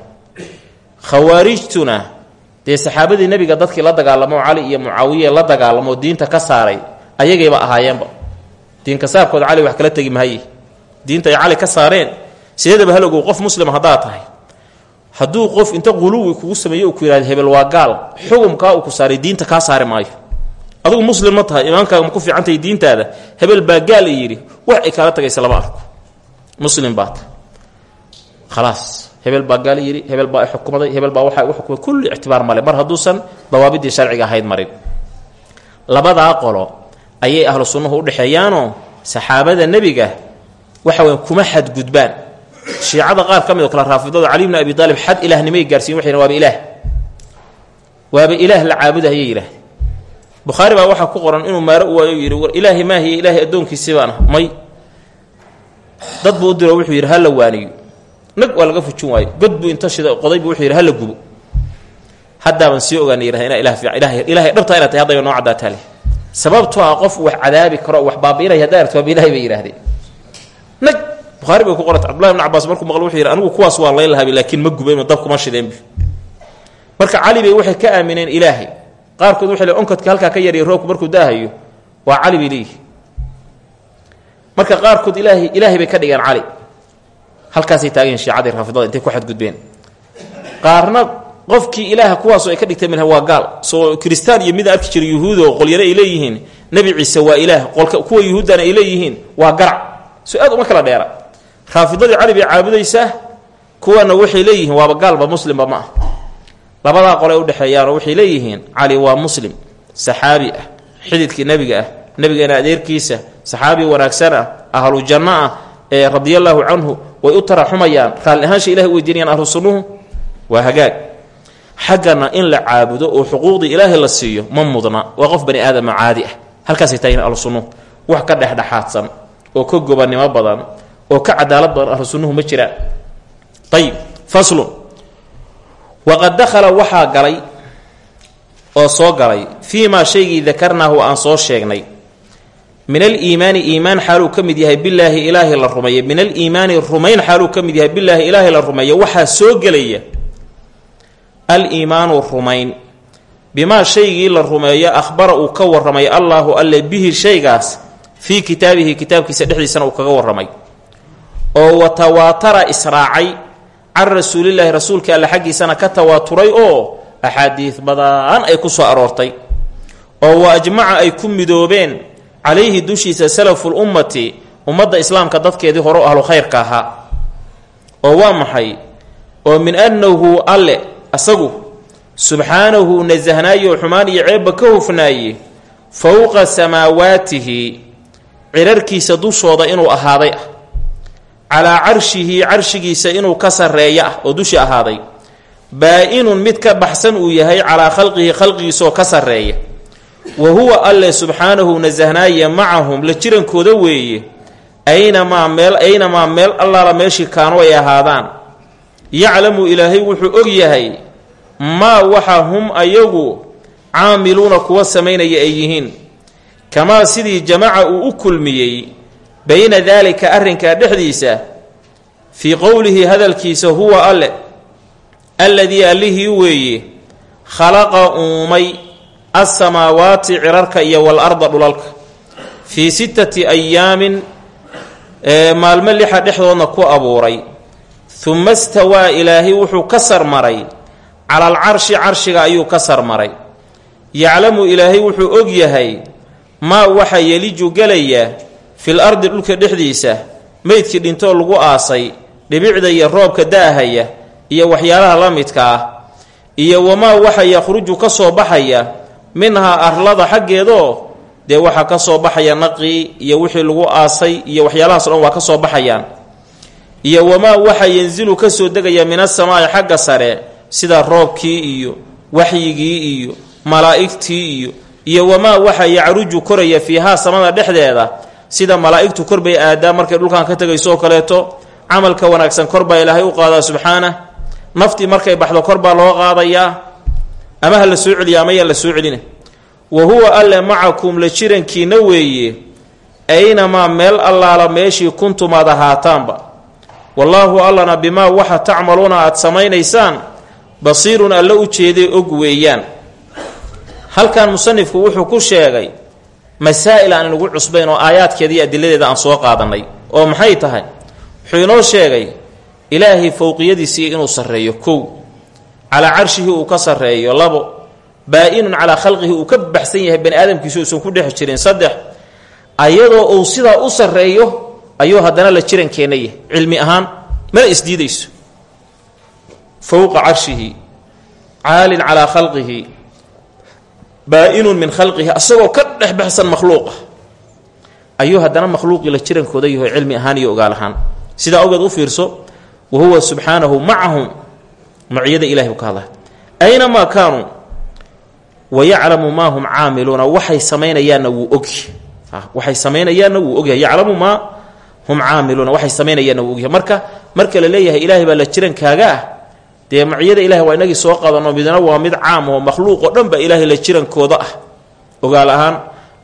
khawaarijtuna dee saxaabadii nebiga dadkii la dagaalamo cali iyo mucaawiye la dagaalamo diinta ka saaray ayagayba ahaayeenba. Diinka saarkooda cali wax kala tegi mahaye diinta cali ka saareen sideedaba halogow qof muslima haddaad tahay. Hadduu qof inta quluwi kugu sameeyo ku yihahda hebel waa gaal xugumkaa uu ku saaray diinta kaa saari maayo. Adigu muslim ma tahay imaamkaaga ma ku fiican tahay diintaada. Hebel baa gaal i wax ay kaala tagaysa lama muslim baa tahay khalaas hebel baa gaal yidhi hebel baa xukumaday hebel baa waxaa u xukumay. Kulli ictibaar male mar hadduusan dawaabidii sharciga ahayd marin. Labadaa qolo ayay ahlu sunnuhu udhexeeyaanoo saxaabada nebiga waxa weya kuma xadgudbaan. Shiicada qaar ka oo kale raafidada cali bni abi aalib xad ilaahnimay gaarsiin waxay waaba ilaah. Waaba ilaah la caabuda ayay yidhaah bukhaari baa waxaa ku qoran inuu maaro u waayo yidhi war ilaahi maahiye ilaahay addoonkiisii baan ah may. Dad buu u wuxuu yidhi ha la waaniyo nag waa laga fujin waayo. God buu inta shida qoday buu wuxuu yidhi ha la gubo. Haddaaban sii ogaana yidhahda inaa ilah fiican ilahay ilaahay dhabtaa inaa tahay haddayba noo caddaataa leh sababtoo ah qof wax cadaabi karo wax baabi'inaya haddaa arto waaba ilahay bay yidhahdeen nag bukhaari ku qoranta cabdullahi ibn cabaas markuu maqlo wuxuu yidhi anigu kuwaas waa layn lahabi laakiin ma gubeen dab kuma shideenbi. Marka cali bay waxay ka aamineen ilaahay. Qaarkood waxay le onkadka halkaa ka yarya roobku markuu daahayo waa cali bay leeyihi marka qaarkood ilaahay ilaahay bay ka dhigeen cali halkaasay taageen shiicadii raafidada intay ku xadgudbeen. Qaarna qofkii ilaaha kuwaasoo ay ka dhigtay minha waa gaal. Soo kristaan iyo mida arki jira yuhuud oo qolyare ay leeyihiin nebi ciise waa ilaah qolka kuwa yuhuuddana ay leeyihiin waa garac. So aad uma kala dheera. Raafidadii cali bay kuwana waxay leeyihiin waaba gaalba muslimba ma ah. Labadaa qole udhexeeyaanoo waxay leeyihiin cali waa muslim saxaabi ah xididkii nebiga ah nebigeena adeerkiisa saxaabi wanaagsan ah ahlu janno ah radiallaahu canhu way u taraxumayaan. Raalli ahaansha ilahay weydiinayaan ahlu sunnuhu waa hagaag. Xaggana in la caabudo oo xuquuqdii ilaahay la siiyo ma mudna. Waa qof bani aadama caadi ah. Halkaasay taagiin ahlu sunnuhu wax ka dhexdhexaadsan oo ka gobannimo badan oo ka cadaalad badan ahlu sunnuhu ma jiraan. Ayib faslun waqad dakhala waxaa galay oo soo galay fii maa shaygii dakarnaahu aan soo sheegnay min aliimaani iimaan xaaluu ka mid yahay bilaahi ilaahi la rumeeye min aliimaani rumayn xaaluu ka mid yahay bilaahi ilaahi la rumeeye waxaa soo gelaya aliimaanu rumayn. Bimaa shaygii la rumeeyo akhbara uu ka warramay allaahu alle bihi shaygaas fii kitaabihi kitaabkiisa dhexdiisana uu kaga warramay. Oo wa tawaatara israacay can rasuulilaahi rasuulka alle xaggiisana ka tawaaturay oo axaadiid badan ay ku soo aroortay. Oo wa ajmaca ay ku midoobeen calayhi dushiisa salaful ummati ummadda islaamka dadkeedii hore ahlu khayrka ahaa. Oo waa maxay? Oo min annahu alle asagu subxaanahu nasahnaaye xumaan iyo ceebba ka hufnaaye fowqa samaawaatihi cirarkiisa dushooda inuu ahaaday ah. Calaa carshihi carshigiisa inuu ka sarreeyo ah oo dushi ahaaday. Baa-inun mid ka baxsan uu yahay calaa khalqihi khalqigiisaoo ka sarreeya wa huwa alle subxaanahu nasahnaaye macahum la jirankooda weeye. Aynamaa meel aynamaa meel allaala meeshii kaanu ay ahaadaan. Yaclamu ilaahay wuxuu og yahay maa waxa hum ayagu caamiluuna kuwa samaynaya ay yihiin. Kamaa sidii jamaca uu u kulmiyey bayna daalika arrinkaa dhexdiisa fii qowlihi hadalkiisa huwa alle alladii allihii weeye khalaqa uumay assamaawaati cirarka iyo walarda dhulalka. Fii sittati ayaamin maalmo lixa dhexdoodna ku abuuray. Uma stawaa ilaahay wuxuu ka sarmaray. Cala alcarshi carshiga ayuu ka sarmaray. Yaclamu ilaahay wuxuu og yahay maa waxa yeliju gelaya fil ardi dhulka dhexdiisa meydkii dhintoo lagu aasay dhibicda iyo roobka daahaya iyo waxyaalaha la midka ah iyo wamaa waxa yakhruju ka soo baxaya minhaa arlada xaggeedoo dee waxaa ka soo baxaya naqii iyo wixii lagu aasay iyo waxyaalahaas o waa ka soo baxayaan. Iyo wamaa waxa yanzilu ka soo degaya min asamaa'i xagga sare sida roobkii iyo waxyigii iyo malaa'igtii iyo iyo wamaa waxa yacruju koraya fiihaa samada dhexdeeda sida malaa'igtu kor bay aadaa markay dhulkan ka tegayso oo kaleeto camalka wanaagsan kor baa ilaahay u qaadaa subxaanah naftii markay baxdo kor baa loo qaadayaa ama ha soo celiya ama la soo celina wa huwa alle macakum la jirankiina weeye aynamaa meel allaala meeshii kuntum aad ahaataanba. Wallaahu allana bimaa waxa tacmaluuna aad samaynaysaan basiirun alle u jeeday og weeyaan. Halkan musanifku wuxuu ku sheegay masaa'il aan inagu cusbayn oo aayaadkeeda iyo adiladeeda aan soo qaadannay. Oo maxay tahay? Wuxuu inoo sheegay ilaahay fowqiyadiisii inuu sarreeyo kow calaa carshihi uu ka sarreeyo labo baa-inun calaa khalqihi uu ka baxsan yahay bani aadamkiisu uusan ku dhex jirin. Saddex ayadoo uu sidaa u sarreeyo ayuu haddana la jirankeenna yahay cilmi ahaan mana isdiidayso. Fowqa carshihi caalin calaa khalqihi baa-inun min khalqihi asagoo ka dhex baxsan makhluuqa ayuu haddana makhluuqii la jirankooda yaho cilmi ahaan iyo ogaal ahaan. Sidaa awgeed u fiirso wa huwa subxaanahu macahum maciyada ilahay ka hadla aynamaa kaanuu wa yaclamu maa hum caamiluuna? Waxay samaynayaanna wuu ogyahy waxay samaynayaanna wuu ogyahay yaclamu maa hum caamiluuna? Waxay samaynayaanna wuu ogyahay marka marka la leeyahay ilaahay baa la jirankaaga ah. Dee maciyada ilahay waa inagii soo qadanno midna waa mid caam oo makhluuq oo dhan ilaahay la jirankooda ah. Ogaal ahaan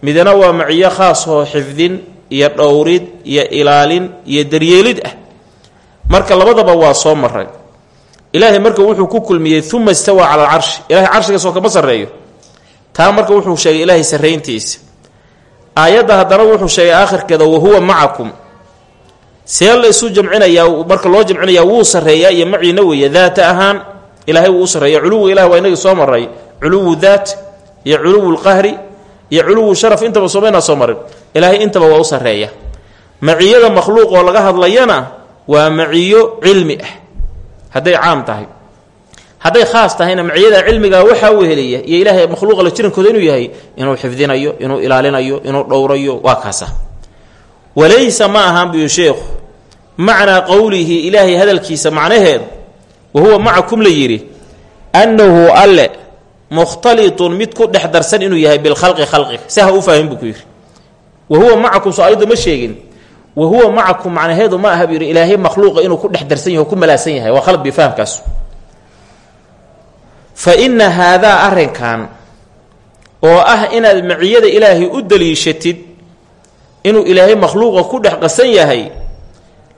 midna waa maciyo khaas oo xifdin iyo dhowrid iyo ilaalin iyo daryeelid ah. Marka labadaba waa soo maray ilaahay marka wuxuu ku kulmiyey uma istawaa cala alcarshi ilahay carshigaasoo kama sarreeyo. Taa marka wuxuu sheegay ilaahay sarrayntiisa aayadda haddana wuxuu sheegay aakhirkeeda wahuwa macakum. See la isu jamcinayaa marka loo jamcinayaa wuu sarreeyaa iyo maciina weeye daata ahaan. Ilaahay wuu u sarreeya culuwi ilahi waa inagii soo maray. Culuwu daat iyo culuwu lqahri iyo culuwu sharaf intaba soomaynaa soo marin. Ilaahay intaba waa u sarreeya maciyada makhluuq oo laga hadlayana waa maciyo cilmi ah hadday caam tahay. Hadday khaas tahayna maciyada cilmigaa waxaa u heliya iyo ilaahay makhluuqa la jirankooda inuu yahay inuu xifdinayo inuu ilaalinayo inuu dhowrayo waa kaasa. Walaysa ma ahaan buyu sheekhu macnaa qowlihi ilaahay hadalkiisa macnaheed wa huwa macakum la yidhi annahu alle mukhtalitun mid ku dhex darsan inuu yahay bilkhalqi khalqiga si ha u fahmin buu ku yidhi. Wa huwa macakum soo ayadda ma sheegin wa huwa macakum macnaheedu ma aha buu yidhi ilaahay makhluuqa inuu ku dhex darsan yahay o ku malaasan yahay. Waa khalad bi fahamkaas fa inna haadaa arrinkan oo ah inaad maciyada ilaahay u daliishatid inuu ilaahay makhluuqa ku dhex qasan yahay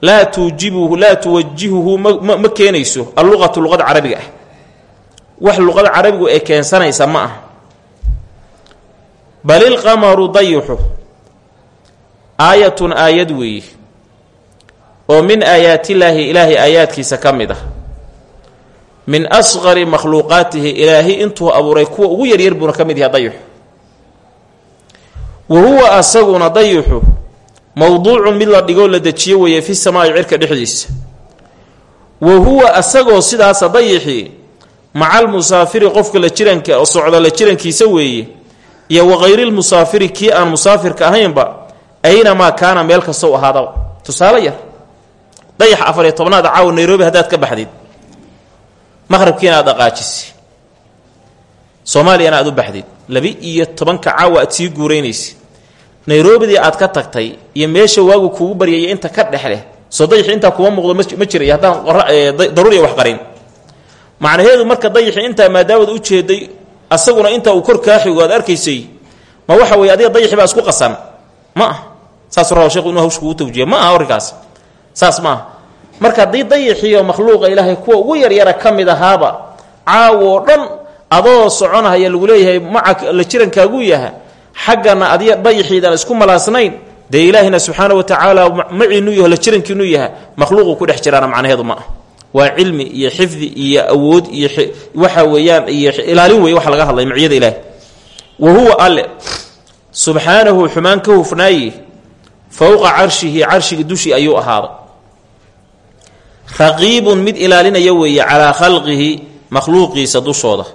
laa tuujibuhu laa tuwajihuhu ma ma keenayso alluqatu luqada carabiga ah. Wax luqada carabigu ee keensanaysa ma ah balilqamaru dayuxu aayatun aayad weeye oo min aayaatillaahi ilaahay aayaadkiisa ka mid ah. Min asqari makhluuqaatihi ilaahay intuu abuuray kuwa ugu yaryar buuna ka mid yahay dayuxu. Wa huwa asaguna dayuxu mowduucun mid la dhigoo la dejiyo weeye fi samaa'i cirka dhexdiisa. Wa huwa asagoo sidaasa dayixii macal musaafiri qofka la jiranka socda la jirankiisa weeye iyo wa hayrilmusaafiri kii aan musaafirka ahaynba aynamaa kaana meel kasta u ahaadaba tusaale yar dayax afariyo tobnaada caawa nairobi haddaad ka baxdid maqhrabkiina aad dhaqaajisi soomaaliyana aad u baxdid laba-iyo tobanka caawa aad sii guuraynaysid nairobidii aad ka tagtay iyo meesha waagu kuugu baryaya inta ka dhex leh soo dayaxi intaa kuma ma jiray haddaan daruuriya wax qarin macnaheedu marka dayaxi intaa maadaamad u jeeday asaguna intaa uu kor kaa xigo arkaysay ma waxa weeye adiga dayaxi baa isku qasan ma ah. Saasuu raba sheekhu inuu hawsh kugu tawjiya ma aha arrinkaas saas ma aha marka haddii dayixiyo makhluuqa ilaahay kuwa ugu yaryara ka mid ahaaba caawo dhan adoo soconahaya lagu leeyahay maca la jirankaagu yaha xaggana adiya dayixiidan isku malaasnayn dee ilaahina subxaana wa tacaala maciinu yaho la jirankiinu yaha makhluuqu ku dhex jiraana macnaheedu ma ah. Waa cilmi iyo xifdi iyo awood iyo waxa weeyaan iyo ilaalin wey waxa laga hadlay maciyada ilaahi wa huwa alle subxaanahu xumaan ka hufnaaye fowqa carshihi carshiga dushii ayuu ahaaday raqiibun mid ilaalinaya weeye calaa khalqihi makhluuqiisa dushooda.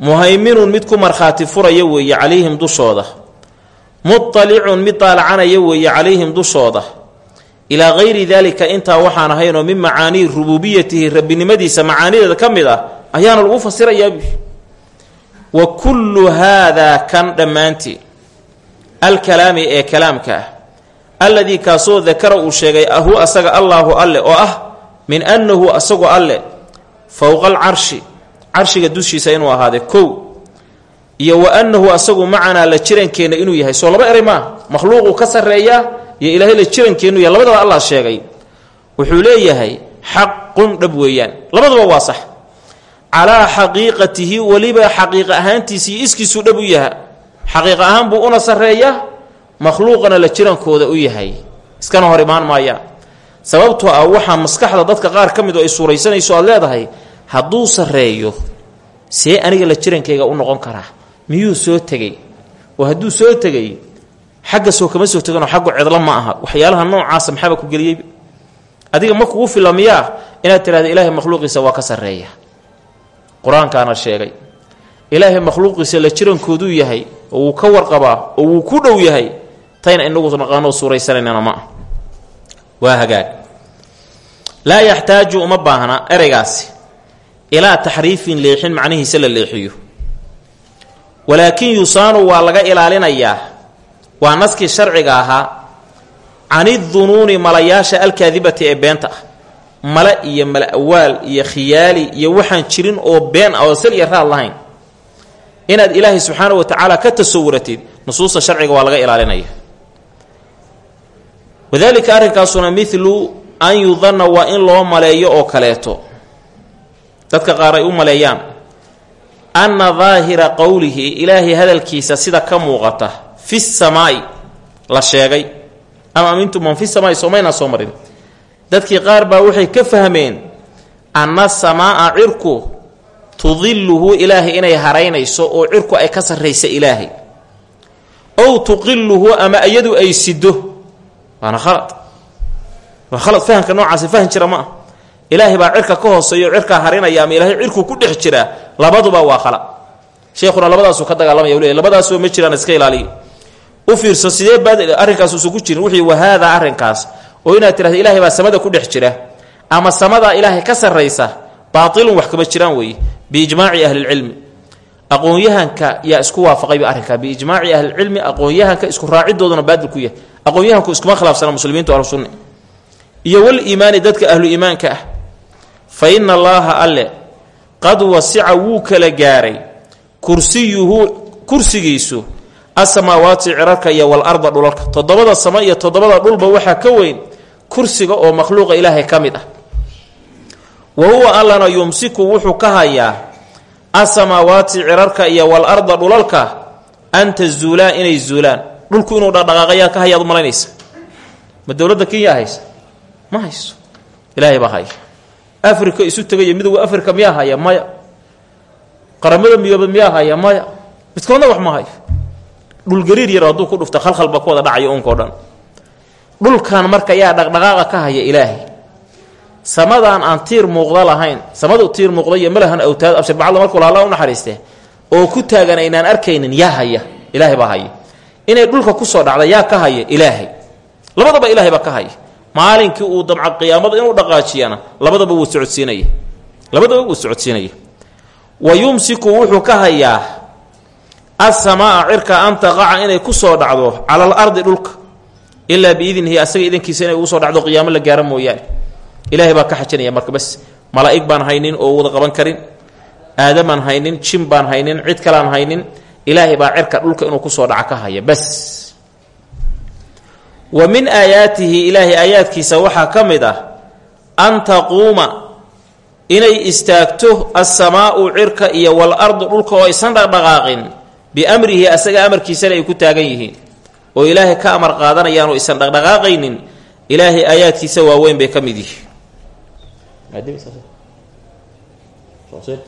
Muhayminun mid ku markhaati furaya weeye calayhim dushooda. Muطalicun mid daalacanaya weeye calayhim dushooda. Ilaa gayri daalika intaa waxaan ahaynoo min macaanii rububiyatihi rabbinimadiisa macaanideeda ka mid ah ayaana lagu fasirayaabi wa kullu haadaa kan dhammaantii alkalaami ee kalaamka ah. Alladii kaasoo dakara uu sheegay ahu asaga allaahu alle oo ah min annahu asagu alle fowqa alcarshi carshiga dushiisa inuu ahaade kow iyo wa annahu asagu macanaa la jirankeenna inuu yahay. Soo laba eray maaha makhluuquu ka sarreeyaa iyo ilaahay la jirankeennu yahay. Labadaba allah sheegay. Wuxuu leeyahay xaqun dhab weeyaan. Labaduba waa sax. Calaa xaqiiqatihi weliba xaqiiqa ahaantiisii iskiisuu dhab u yaha xaqiiqa ahaan buu una sarreeyaa makhluuqana la jirankooda u yahay. Iskana hor imaan maayaan sababtoo ah waxaa maskaxda dadka qaar ka mid oo ay suuraysanayso aad leedahay hadduu sarreeyo see aniga la jirankayga u noqon karaa. Miyuu soo tegey? Oo hadduu soo tegey xagga soo kama soo teganoo xaggu cidlo ma aha. Waxyaalaha noocaasa maxaaba ku geliyeyba adiga ma kugu fila inaad tidhahda ilaahay makhluuqiisa waa ka sarreeya. Qur'aankaana sheegay ilaahay makhluuqiisa la jirankooduu yahay oo wuu ka warqabaa oo wuu ku dhow yahay tayna inagu naqaanoo suuraysananana ma ah. Waa hagaag. Laa yaxtaaju uma baahna ereygaasi ilaa taxriifin leexin macnihiisa la leexiyo. Walaakin yusaanu waa laga ilaalinayaa waa naskii sharciga ahaa canidunuuni malayaasha alkaadibati ee beenta ah male iyo mala awaal iyo khiyaali iyo waxaan jirin oo been ah oo sal iyo lahayn inaad ilaahay subxaana wa tacaala ka tasawuratid nusuusta sharciga waa laga ilaalinaya. Wadalika arrinkaasuna milu an yudanna waa in loo maleeyo oo kaleeto. Dadka qaar ay u maleeyaan anna daahira qowlihi ilaahay hadalkiisa sida ka muuqata fi samaa'i la sheegay. Ama amintu man fi samaai soomaynaa soo marin. Dadkii qaar baa waxay ka fahmeen anna samaa'a cirku tudiluhu ilaahay inay haraynayso oo cirku ay ka sarraysa ilaahay ow tuqiluhu ama iyadu ay sido waana khalad. Waa khalad fahamka noocaasi faham jira ma ah ilaahay cirka ka hooseeyo cirkaa harinaya ama ilaahay cirku ku dhex jiraa labaduba waa khalad. Sheekhuna labadaasuu ka dagaalamaya u leey labadaasoo ma jiraan iska ilaaliya u fiirso sidee baad arrinkaas usugu jirin? Wuxuu wa haadaa arrinkaas. Oo inaad tirahda ilaahay baa samada ku dhex jira ama samadaa ilaahay ka sarraysa baatilun wax kama jiraan weeye biijmaaci ahlilcilmi aqoon-yahanka yaa isku waafaqayba arrinkaa. Biijmaaci ahlilcilmi aqoon-yahanka isku raacidooduna baadil ku yahay. Aqoon-yahanku iskuma khilaafsana muslimiintu ahlu sunna. Iyo wal iimaani dadka ahlu iimaanka ah. Fa ina allaaha alle qad wasica wuu kala gaaray kursiyuhu kursigiisu asamaawaati cirarka iyo walarda dhulalka. Toddobada samo iyo toddobada dhulba waxaa ka weyn kursiga oo makhluuqa ilaahay ka mid ah wa huwa allana yumsiku wuxuu ka hayaa asamaawaati cirarka iyo walarda dhulalka an tazuulaa inay zuulaan. Dhulku inuu dhaqdhaqaaqayaa ka hayaad malaynaysa. Ma dowladda kenya haysa? Ma hayso. Ilaahay baa haya. Africa isu tegaya midowga africa miyaa haya? Maya. Qaramada midoobad miyaa haya? Maya. Midkoodna wax ma hayo. Dhulgariir yar hadduu ku dhufta khalkhalba ku wada dhacayo unkao dhan. Marka yaa dhaqdhaqaaqa ka haya ilaahay samadaan aan tiir muuqda lahayn samadu tiir muuqda iyo malahan awtaad abshir bacalla markuu laala u naxariiste oo ku taagan aynaan arkaynin yaa haya ilaahay baa haya inay dhulka ku soo dhacda yaa ka haya ilaahay. Labadaba ilaahay baa ka haya maalinkii uu damca qiyaamada inuu dhaqaajiyana labadaba wuu socodsiinaya labadaba wuu socodsiinaya wa wuxuu ka hayaa asamaa cirka an taqaca inay ku soo dhacdo cala al ardi dhulka ilaa biidnihi asaga idankiisa inay ugu soo dhacdo qiyaamo la gaaro mooyaane ilaahay baa ka xajinaya marka bas. Malaa'ig baan haynin oo wada qaban karin. Aadamaan haynin jin baan haynin cid kalaan haynin. Ilaahay baa cirka dhulka inuu ku soo dhaca ka haya bas. Wa min aayaatihi ilaahay aayaadkiisa waxaa ka mid ah an taquuma inay istaagto assamaa'u cirka iyo wal ardu dhulka oo aysan dhaqdhaqaaqin biamrihi asaga amarkiisana ay ku taagan yihiin. Oo ilaahay ka amar qaadanayaan oo aysan dhaqdhaqaaqaynin ilaahay aayaadkiisa waaweyn bay ka mid yihiin الله أكبر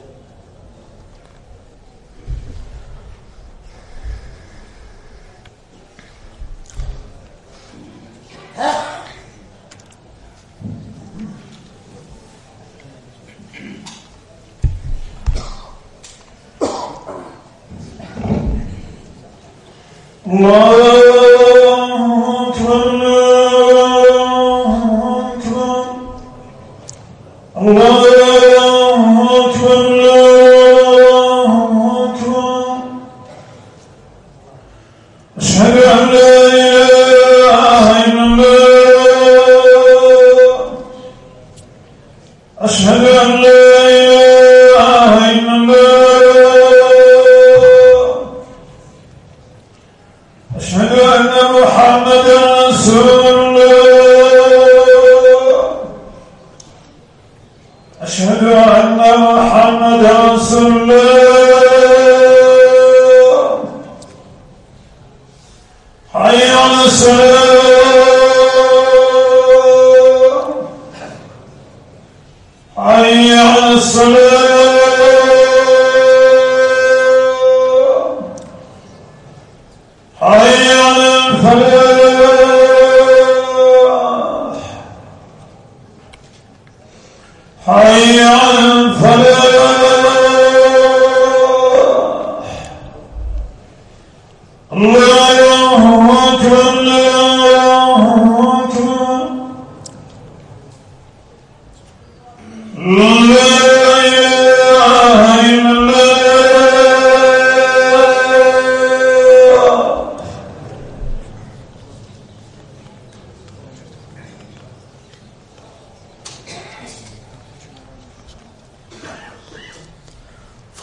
الله أكبر Allah'a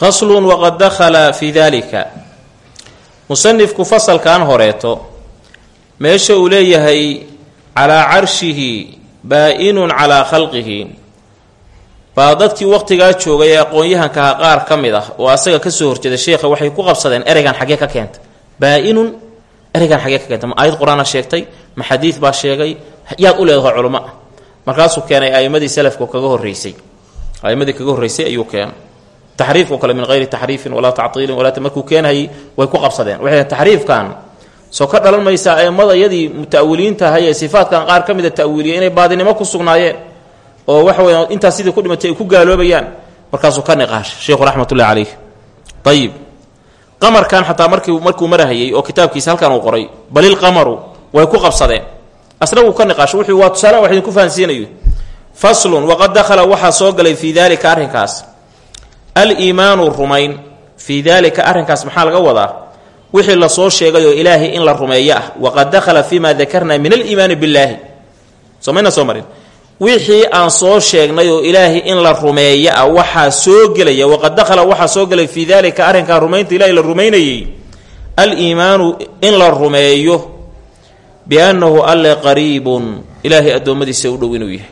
faslun waqad dakhala fii daalika musanifku fasalkan horeeto meesha uu leeyahay calaa carshihi baa-inun calaa khalqihi. Baa dadkii waqtigaa joogay ee aqoon-yahankaha qaar ka mid ah oo asaga ka soo horjeeda sheekha waxay ku qabsadeen ereygan xaggee ka keenta baa-inun ereygan xaggee ka keenta ma aayad qur'aana sheegtay ma xadiid baa sheegay yaad u leedaho culimo ah markaasuu keenay a'imadii salafka kaga horreysay. A'imadii kaga horreysay ayuu keenay taxriifko kale min hayri taxriifin walaa tactiilin walaa markuu keenhayay way ku qabsadeen waxay taxriifkan soo ka dhalan maysaa a'immada yadii muta'awiliinta ahay ee sifaatkan qaar ka mida ta'wiiliya inay baadinimo ku sugnaayeen oo waxa weya intaas sidii ku dhimatay ay ku gaaloobayaan markaasuu ka niqaash sheikhu raxmatullahi calayh ayib qamarkan xataa markii markuu marahayey oo kitaabkiisa halkan uu qoray balilqamaru way ku qabsadeen asna wuu ka niqaasho wuxuu waa tusaale wax idinku fahansiinayo faslun waqad dakhala waxaa soo galay al-iimaanu rumayn. Fii daalika arrinkaas maxaa laga wadaa? Wixii la soo sheegay oo ilaahay in la rumeeyo ah. Waqad dakhala fiima dakarna min aliimaani billaahi. Somayna soo wixii aan soo sheegnay oo ilaahay in la rumeeyo ah waxaa soo gelaya. Waqad dakhala waxaa soo gelay fii daalika arrinkaa rumaynta ilahay la rumaynayey. Al-iimaanu in la rumeeyo biannahu alle qariibun. Ilaahay addoommadiisa u dhow inuu yahay.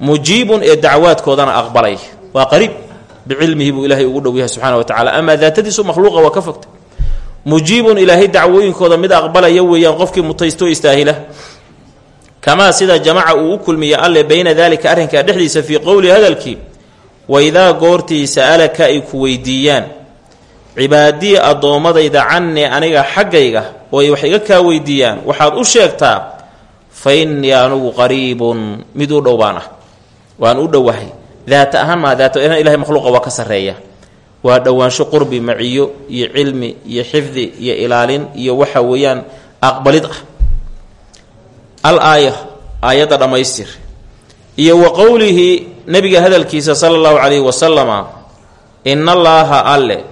Mujiibun ee dacwaadkoodana aqbalay. Waa qariib bicilmihi buu ilaahay ugu dhow yahay subxaana wa tacala amaa daatadiisu makhluuqa waa ka fogta mujiibun ilaahay dacwooyinkooda mid aqbalaya weeyaan qofkii mutaysto istaahila kamaa sida jamaca uu u kulmiya alle bayna daalika arrinkaa dhexdiisa fii qowli hadalkii waidaa goortii sa'alaka ay ku weydiiyaan cibaadii addoommadayda cannii aniga xaggayga oo ay wax iga kaa weydiiyaan waxaad u sheegtaa fa innii anugu qariibun mid u dhow baan ah waan u dhowahay daata ahaan maa ahaan ilahay makhluuqa waa ka sarreeya. Waa dhowaansho qurbi maciyo iyo cilmi iyo xifdi iyo ilaalin iyo waxa weeyaan aqbalid ah. Al aaya aayadda dhammaystir iyo wa qowlihi nebiga hadalkiisa sala allahu calayhi wasalama ina allaaha alle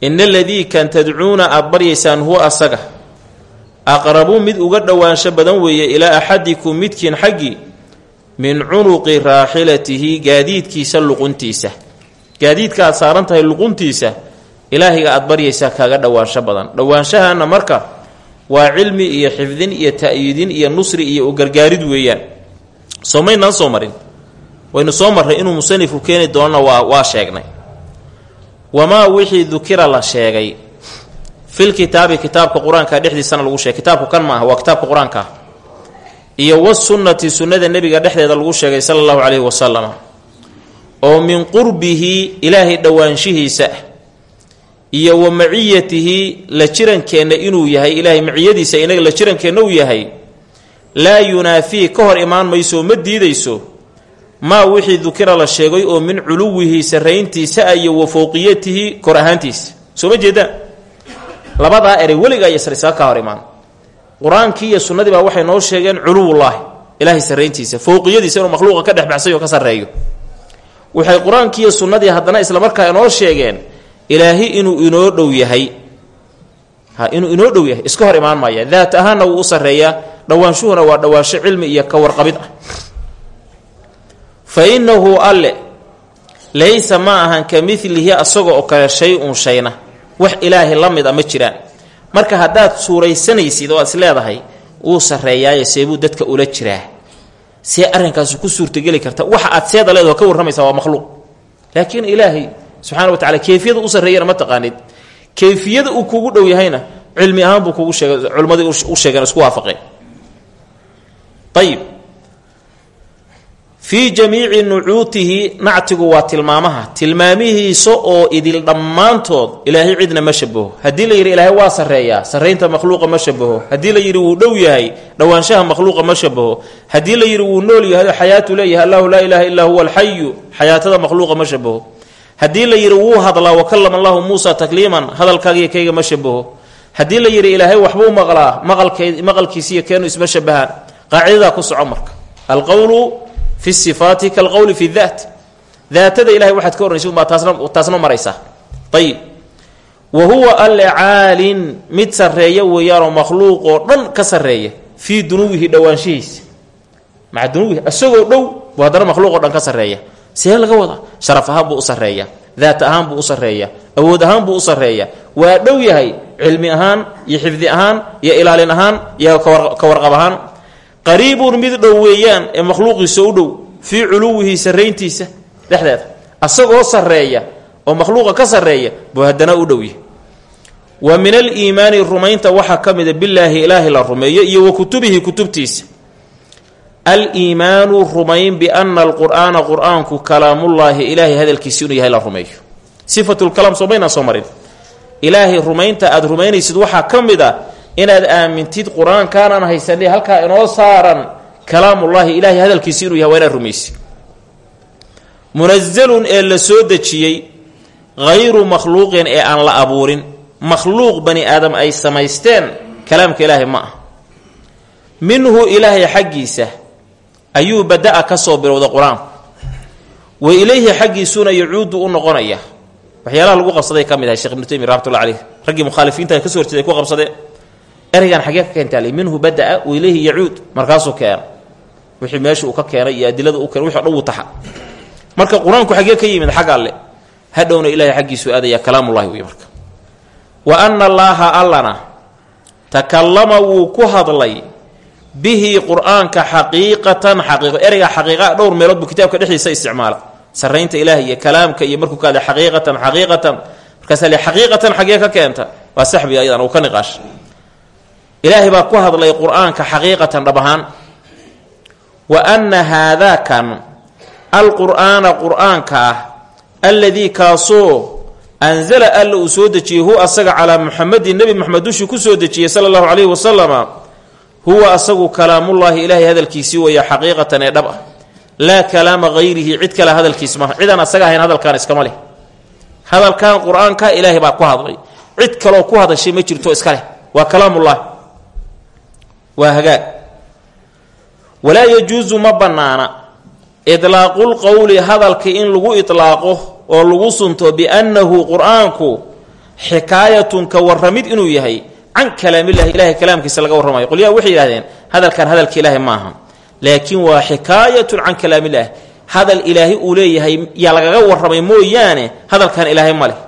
ina aladii kan tadcuuna aada baryaysaan huwa asaga aqrabu mid uga dhowaansho badan weeye ilaa axadikum midkiin xaggii min cunuqi raaxilatihi gaadiidkiisa luquntiisa. Gaadiidka aad saaran tahay luquntiisa ilaahiga aad baryaysaa kaaga dhowaansho badan. Dhowaanshahaana marka waa cilmi iyo xifdin iyo ta'yiidin iyo nusri iyo u gargaarid weeyaan. Soo maynaan soo marin. Waynu soo marray inuu musanifku keeni doonana waa waa sheegnay. Wamaa wixii dukira la sheegay. Fil kitaabi kitaabka qur'aanka dhexdiisana lagu sheegay. Kitaabku kan maaha waa kitaabka qur'aanka iyo wasunnati sunnada nebiga dhexdeeda lagu sheegay sala allahu caleyhi wasalam oo min qurbihi ilaahay dhowaanshihiisa iyo wa maciyatihi la jirankeenna inuu yahay ilaahay maciyadiisa inaga la jirankeenna uu yahay laa yunaafii ka hor imaan mayso ma diidayso maa wixii dukira la sheegay oo min culuwihi sarrayntiisa ah iyo wa fowqiyatihi kor ahaantiisa. Soo ma jeedaan? Labadaa erey weligaa iyo ka hor imaan qur'aankii iyo sunnadii baa waxay noo sheegeen culuwullaahi. Ilaahay sarrayntiisa fowqiyadiisa inuu makhluuqa ka dhex baxsayo ka sarreeyo. Waxay qur'aankii iyo sunnadii haddana islamarkaa inoo sheegeen ilaahi inuu inoo dhow yahay. Ha inuu inoo dhow yahay. Iska hor imaan maaya daat ahaanna wuu u sarreeyaa. Dhowaanshuhuna waa dhowaansho cilmi iyo ka warqabid ah. Fa innahu alle laysa ma ahan ka midlihi asaga oo kale shay-un shayna. Wax ilaahay la mid a ma jiraan marka haddaad suuraysanaysid oo is leedahay wuu sarreeyaaye seebuu dadka ula jiraa. See arrinkaasu ku suurtageli karta waxa aad seeda leedaho ka warramaysaa waa makhluuq. Laakiin ilaahay subxaana wa tacala keyfiyada u sarreeyana ma taqaanid. Keyfiyada uu kugu dhow yahayna cilmi ahaan buu kugu sheegay culimmadii u sheegeen isku waafaqeen. Ayib fii jamiici nucuutihi nactigu waa tilmaamaha. Tilmaamihiisa oo idil dhammaantood ilaahay cidna ma shabaho haddii la yidhi ilaahay waa sarreeyaa sarraynta makhluuqa ma shabaho haddii la yidhi wuu dhow yahay dhowaanshaha makhluuqa ma shabaho haddii la yidhi wuu nool yahay xayaatu leeyahay allahu laa ilaaha illaa huwa alxayu xayaatada makhluuqa ma shabaho haddii la yidhi wuu hadlaa wakalama allahu muusa takliiman hadalkaagiyo kayga ma shabaho haddii la yidhi ilaahay waxbuu maqlaa maqalke maqalkiisiiyo keenu isma shabahaan qaacidadaa ku soco marka fi sifaati kalqowli fi daat daatada ilahay waxaad ka ornaysa unbaa taasna taasna maraysaa. Ayib wa huwa alle caalin mid sarreeya weeyaanoo makhluuq oo dhan ka sarreeya fii dunuwihi dhowaanshihiisa maca dunuwihi isagoo dhow buu haddana makhluuq oo dhan ka sarreeya. See laga wadaa? Sharaf ahaan buu u sarreeya. Daat ahaan buu u sarreeya. Awood ahaan buu u sarreeya. Waa dhow yahay cilmi ahaan iyo xifdi ahaan iyo ilaalin ahaan iyo ka warqab ahaan qariibun mid dhow weeyaan ee makhluuqiisa u dhow fii culuwihi sarrayntiisa dhexdeeda asagoo sarreeya oo makhluuqa ka sarreeya buu haddana u dhow yahay. Wa min aliimaani rumaynta waxaa ka mida bilaahi ilaahi la rumeeyo iyo wa kutubihi kutubtiisa. Aliimaanu rumayn biana alqur'aana qur'aanku kalaamullaahi ilaahay hadalkiisi inuu yahay la rumeeyo. Sifatulkalaam soo maynaan soo marin. Ilaahay rumaynta aada rumaynaysid waxaa ka mid inaad aamintid qur'aankaanaan haysanay halkaa inoo saaran kalaamullaahi ilaahay hadalkiisi inuu yahay waa inaad rumaysid munazalun ee la soo dejiyey hayru makhluuqin ee aan la abuurin. Makhluuq bani aadam ay samaysteen kalaamka ilaahay ma ah minhu ilaahay xaggiisa ayuu bada-a ka soo bilowda qur'aanku wa ilayhi xaggiisuna yacuudu u noqonaya. Waxyaalaha lagu qabsaday ka mid ahay shekh ibnu taymiya raxmatullah caleyh raggii mukhaalifiinta ka so horjeeday ku qabsadee ereygan xagee ka keentaale minhu bada-a wa ilayhi yacuud markaasuu keena wixii meesha uu ka keenay iyo adilada u keenay wixi o dhan wuu marka qur'aanku xagee ka yimid xag hadhowna ilahay xaggiisu aadaya kalaamullahi wey marka. Wa ana allaaha allana takallama wuu ku hadlay bihi qur'aanka xaqiiqatan xaqiiqo. Ereyga xaqiiqa dhowr meelood buu kitaabka dhexdiisa isticmaala. Sarraynta ilaahi iyo kalaamka iyo markuu ka hadlay xaqiiqatan xaqiiqatan markaasa le xaqiiqatan xagee ka keenta waa saxbiga ayadan uu ilaahay baa ku hadlay qur'aanka xaqiiqatan dhab ahaan. Wa anna haadaakan alqur'aana qur'aanka ah alladii kaasoo anzala alla uu soo dejiyey hu asaga calaa muxamedin nebi moxamed dushii ku soo dejiyey sala allahu calayhi wasalama huwa asagu kalaamullaahi ilaahay hadalkiisii weeya xaqiiqatan ee dhab ah. Laa kalaama hayrihi cid kale hadalkiis maaha cidaan asaga ahayn hadalkaan iskama leh. Hadalkan qur'aanka ilaahay baa ku hadlay. Cid kaloo ku hadashay ma jirto iska leh. Waa kalaamullaahi waa hagaag walaa yajuusu ma bannaana. Idlaaqulqowli hadalka in lagu itlaaqo oo lagu sunto biannahu qur'aanku xikaayatun ka warramid inuu yahay can kalaamillahi ilahay kalaamkiisa laga warramayo. Qolyaha waxay yidhahdeen hadalkan hadalka ilaahay maaha laakiin waa xikaayatun can kalaamillaah hadal ilaahay uu leeyahay yaa lagaga warramay mooyaane hadalkan ilaahay ma leh.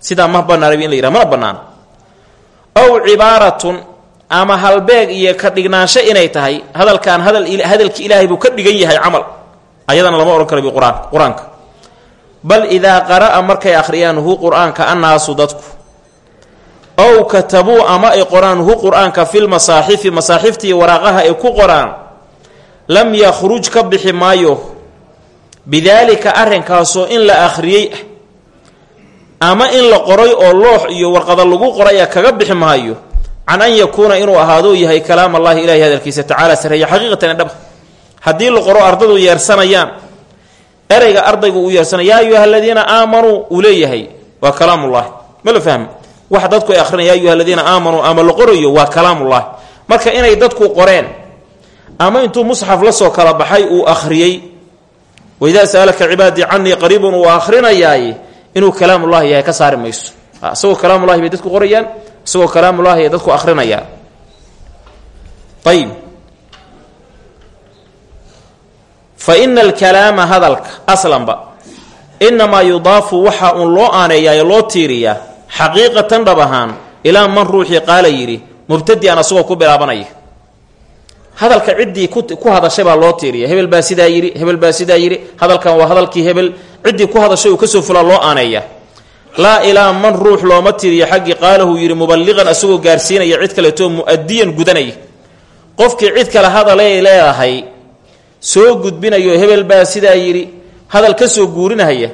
Sidaa ma banaanab in la yidhaha mana bannaano. Ow cibaaratun ama halbeeg iyo ka dhignaansho inay tahay hadalkan hadal hadalki ilaahay buu ka dhigan yahay camal. Ayadana lama odhan kara qur'aan qur'aanka. Bal idaa qara'a markay akhriyaan hu qur'aanka annaasu dadku. Ow katabuu ama ay qoraan hu qur'aanka filmasaaxifi masaaxiftii waraaqaha ay ku qoraan lam yakhruj ka bixi maayo. Bidaalika arrinkaasoo in la akhriyey ama in la qoray oo loox iyo warqada lagu qoraya kaga bixi maayo can an yakuuna inuu ahaadou yahay kalaam allahi ilahi hadalkiisa tacaala sareeya xaqiiqatan dhab haddii la qoro ardadu yeersanayaan ereyga ardaygu uu yeersanay yaa ayuha aladiina aamanuu uu leeyahay waa kalaamullahi ma la fahmi wax dadku ay akhrinaya ya ayuha aladiina aamanuu ama la qorayo waa kalaamullahi marka inay dadku qoreen ama intuu musxaf la soo kala baxay uu akhriyey waidaa sa'alaka cibaadii canii qariibun uu akhrinayaay inuu kalaamullahi yahay ka saari mayso isagoo kalaamullahi bay dadku qorayaan isagoo kalaamullahi ay dadku akhrinayaan ayib fa ina alkalaama hadalka aslanba inamaa yudaafu waxa uun loo aaneeyayo loo tiiriyaa xaqiiqatan dhab ahaan ilaa man ruuxii qaala yidhi mubtadian asagoo ku bilaabanaya. Hadalka ciddii ku hadashay baa loo tiiriya hebel baa sidaa yidhi hebel baa sidaa yidhi hadalkan waa hadalkii hebel ciddii ku hadashay uu ka soo fulaa loo aaneeya laa ilaa man ruux looma tiriyo xaggii qaalahu yidhi muballiqan asagoo gaarsiinaya cid kaleetoo mu'adiyan gudanaya qofkii cid kale hadalay leedahay soo gudbinayo hebel baa sidaa yidhi hadal ka soo guurinahaya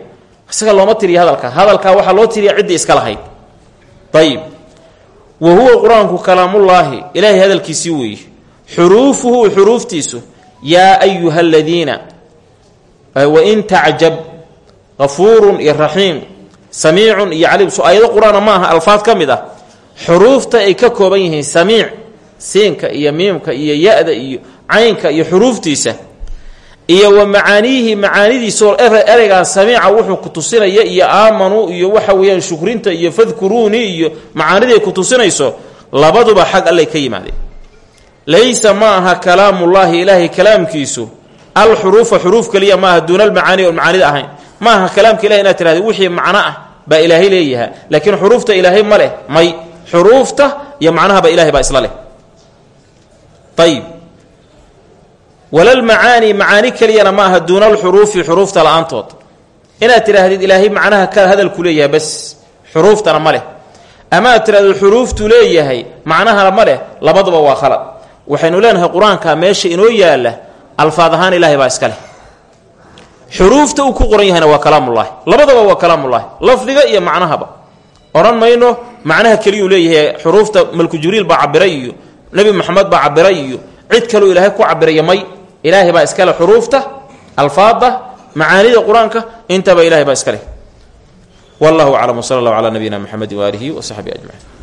isaga looma tiriya hadalka. Hadalkaa waxaa loo tiriya ciddii iska lahayd. Ayib wa huwa qur'aanku kalaamullaahi ilaahay hadalkiisii weeye xuruufuhu xuruuftiisu yaa ayuha aladiina wain tacjab qafuurun iyo raxiim samiicun iyo caliim so aayado qur'aana ma aha alfaad ka mid ah. Xuruufta ay ka kooban yihiin samiic siinka iyo miimka iyo ya-da iyo caynka iyo xuruuftiisa. Iyo wa macaaniyihi macaanidiisaoo ereygan samiica wuxuu ku tusinaya iyo aamanuu iyo waxa weeyaan shukrinta iyo fadkuruunii iyo macaaniday ku tusinayso labaduba xag allay ka yimaadeen. Laysa ma aha kalaamullaahi ilaahay kalaamkiisu alxuruufa xuruuf keliya maaha duuna almacaani oon macaanida ahayn. Ma aha kalaamka ilahay inaad tirahda wixii macno ah baa ilaahay leeyaha. Laakiin xuruufta ilaahay ma leh may. Xuruufta iyo macnahaba ilahay baa isla leh. Ayib walalmacaani macaani keliyana ma aha duuna alxuruufi xuruufta la'aantood. Inaad tidhaahdid ilaahay macnaha ka hadalku leeyahay bas. Xuruuftana ma leh. Ama aad tidhahdo xuruuftu leeyahay macnahana ma leh labaduba waa khalad. Waxaynu leenahay qur'aanka meesha inoo yaalla alfaad ahaan ilaahay baa iska leh xuruufta uu ku qoran yahayna waa kalaamullaahi. Labadaba waa kalaamullaahi. Lafdiga iyo macnahaba. Odhan mayno macnaha keliyuu leeyahay xuruufta malku jibriil baa cabiray iyo nebi moxamed baa cabiray iyo cid kaleu ilaahay ku cabiraya may. Ilaahay baa iskale xuruufta alfaada macaanida qur'aanka intaba ilahay baa iska leh. Wallahu aclam wsala allahu calaa nabiyina mxamedi waaalihi wa saxbii ajmaciin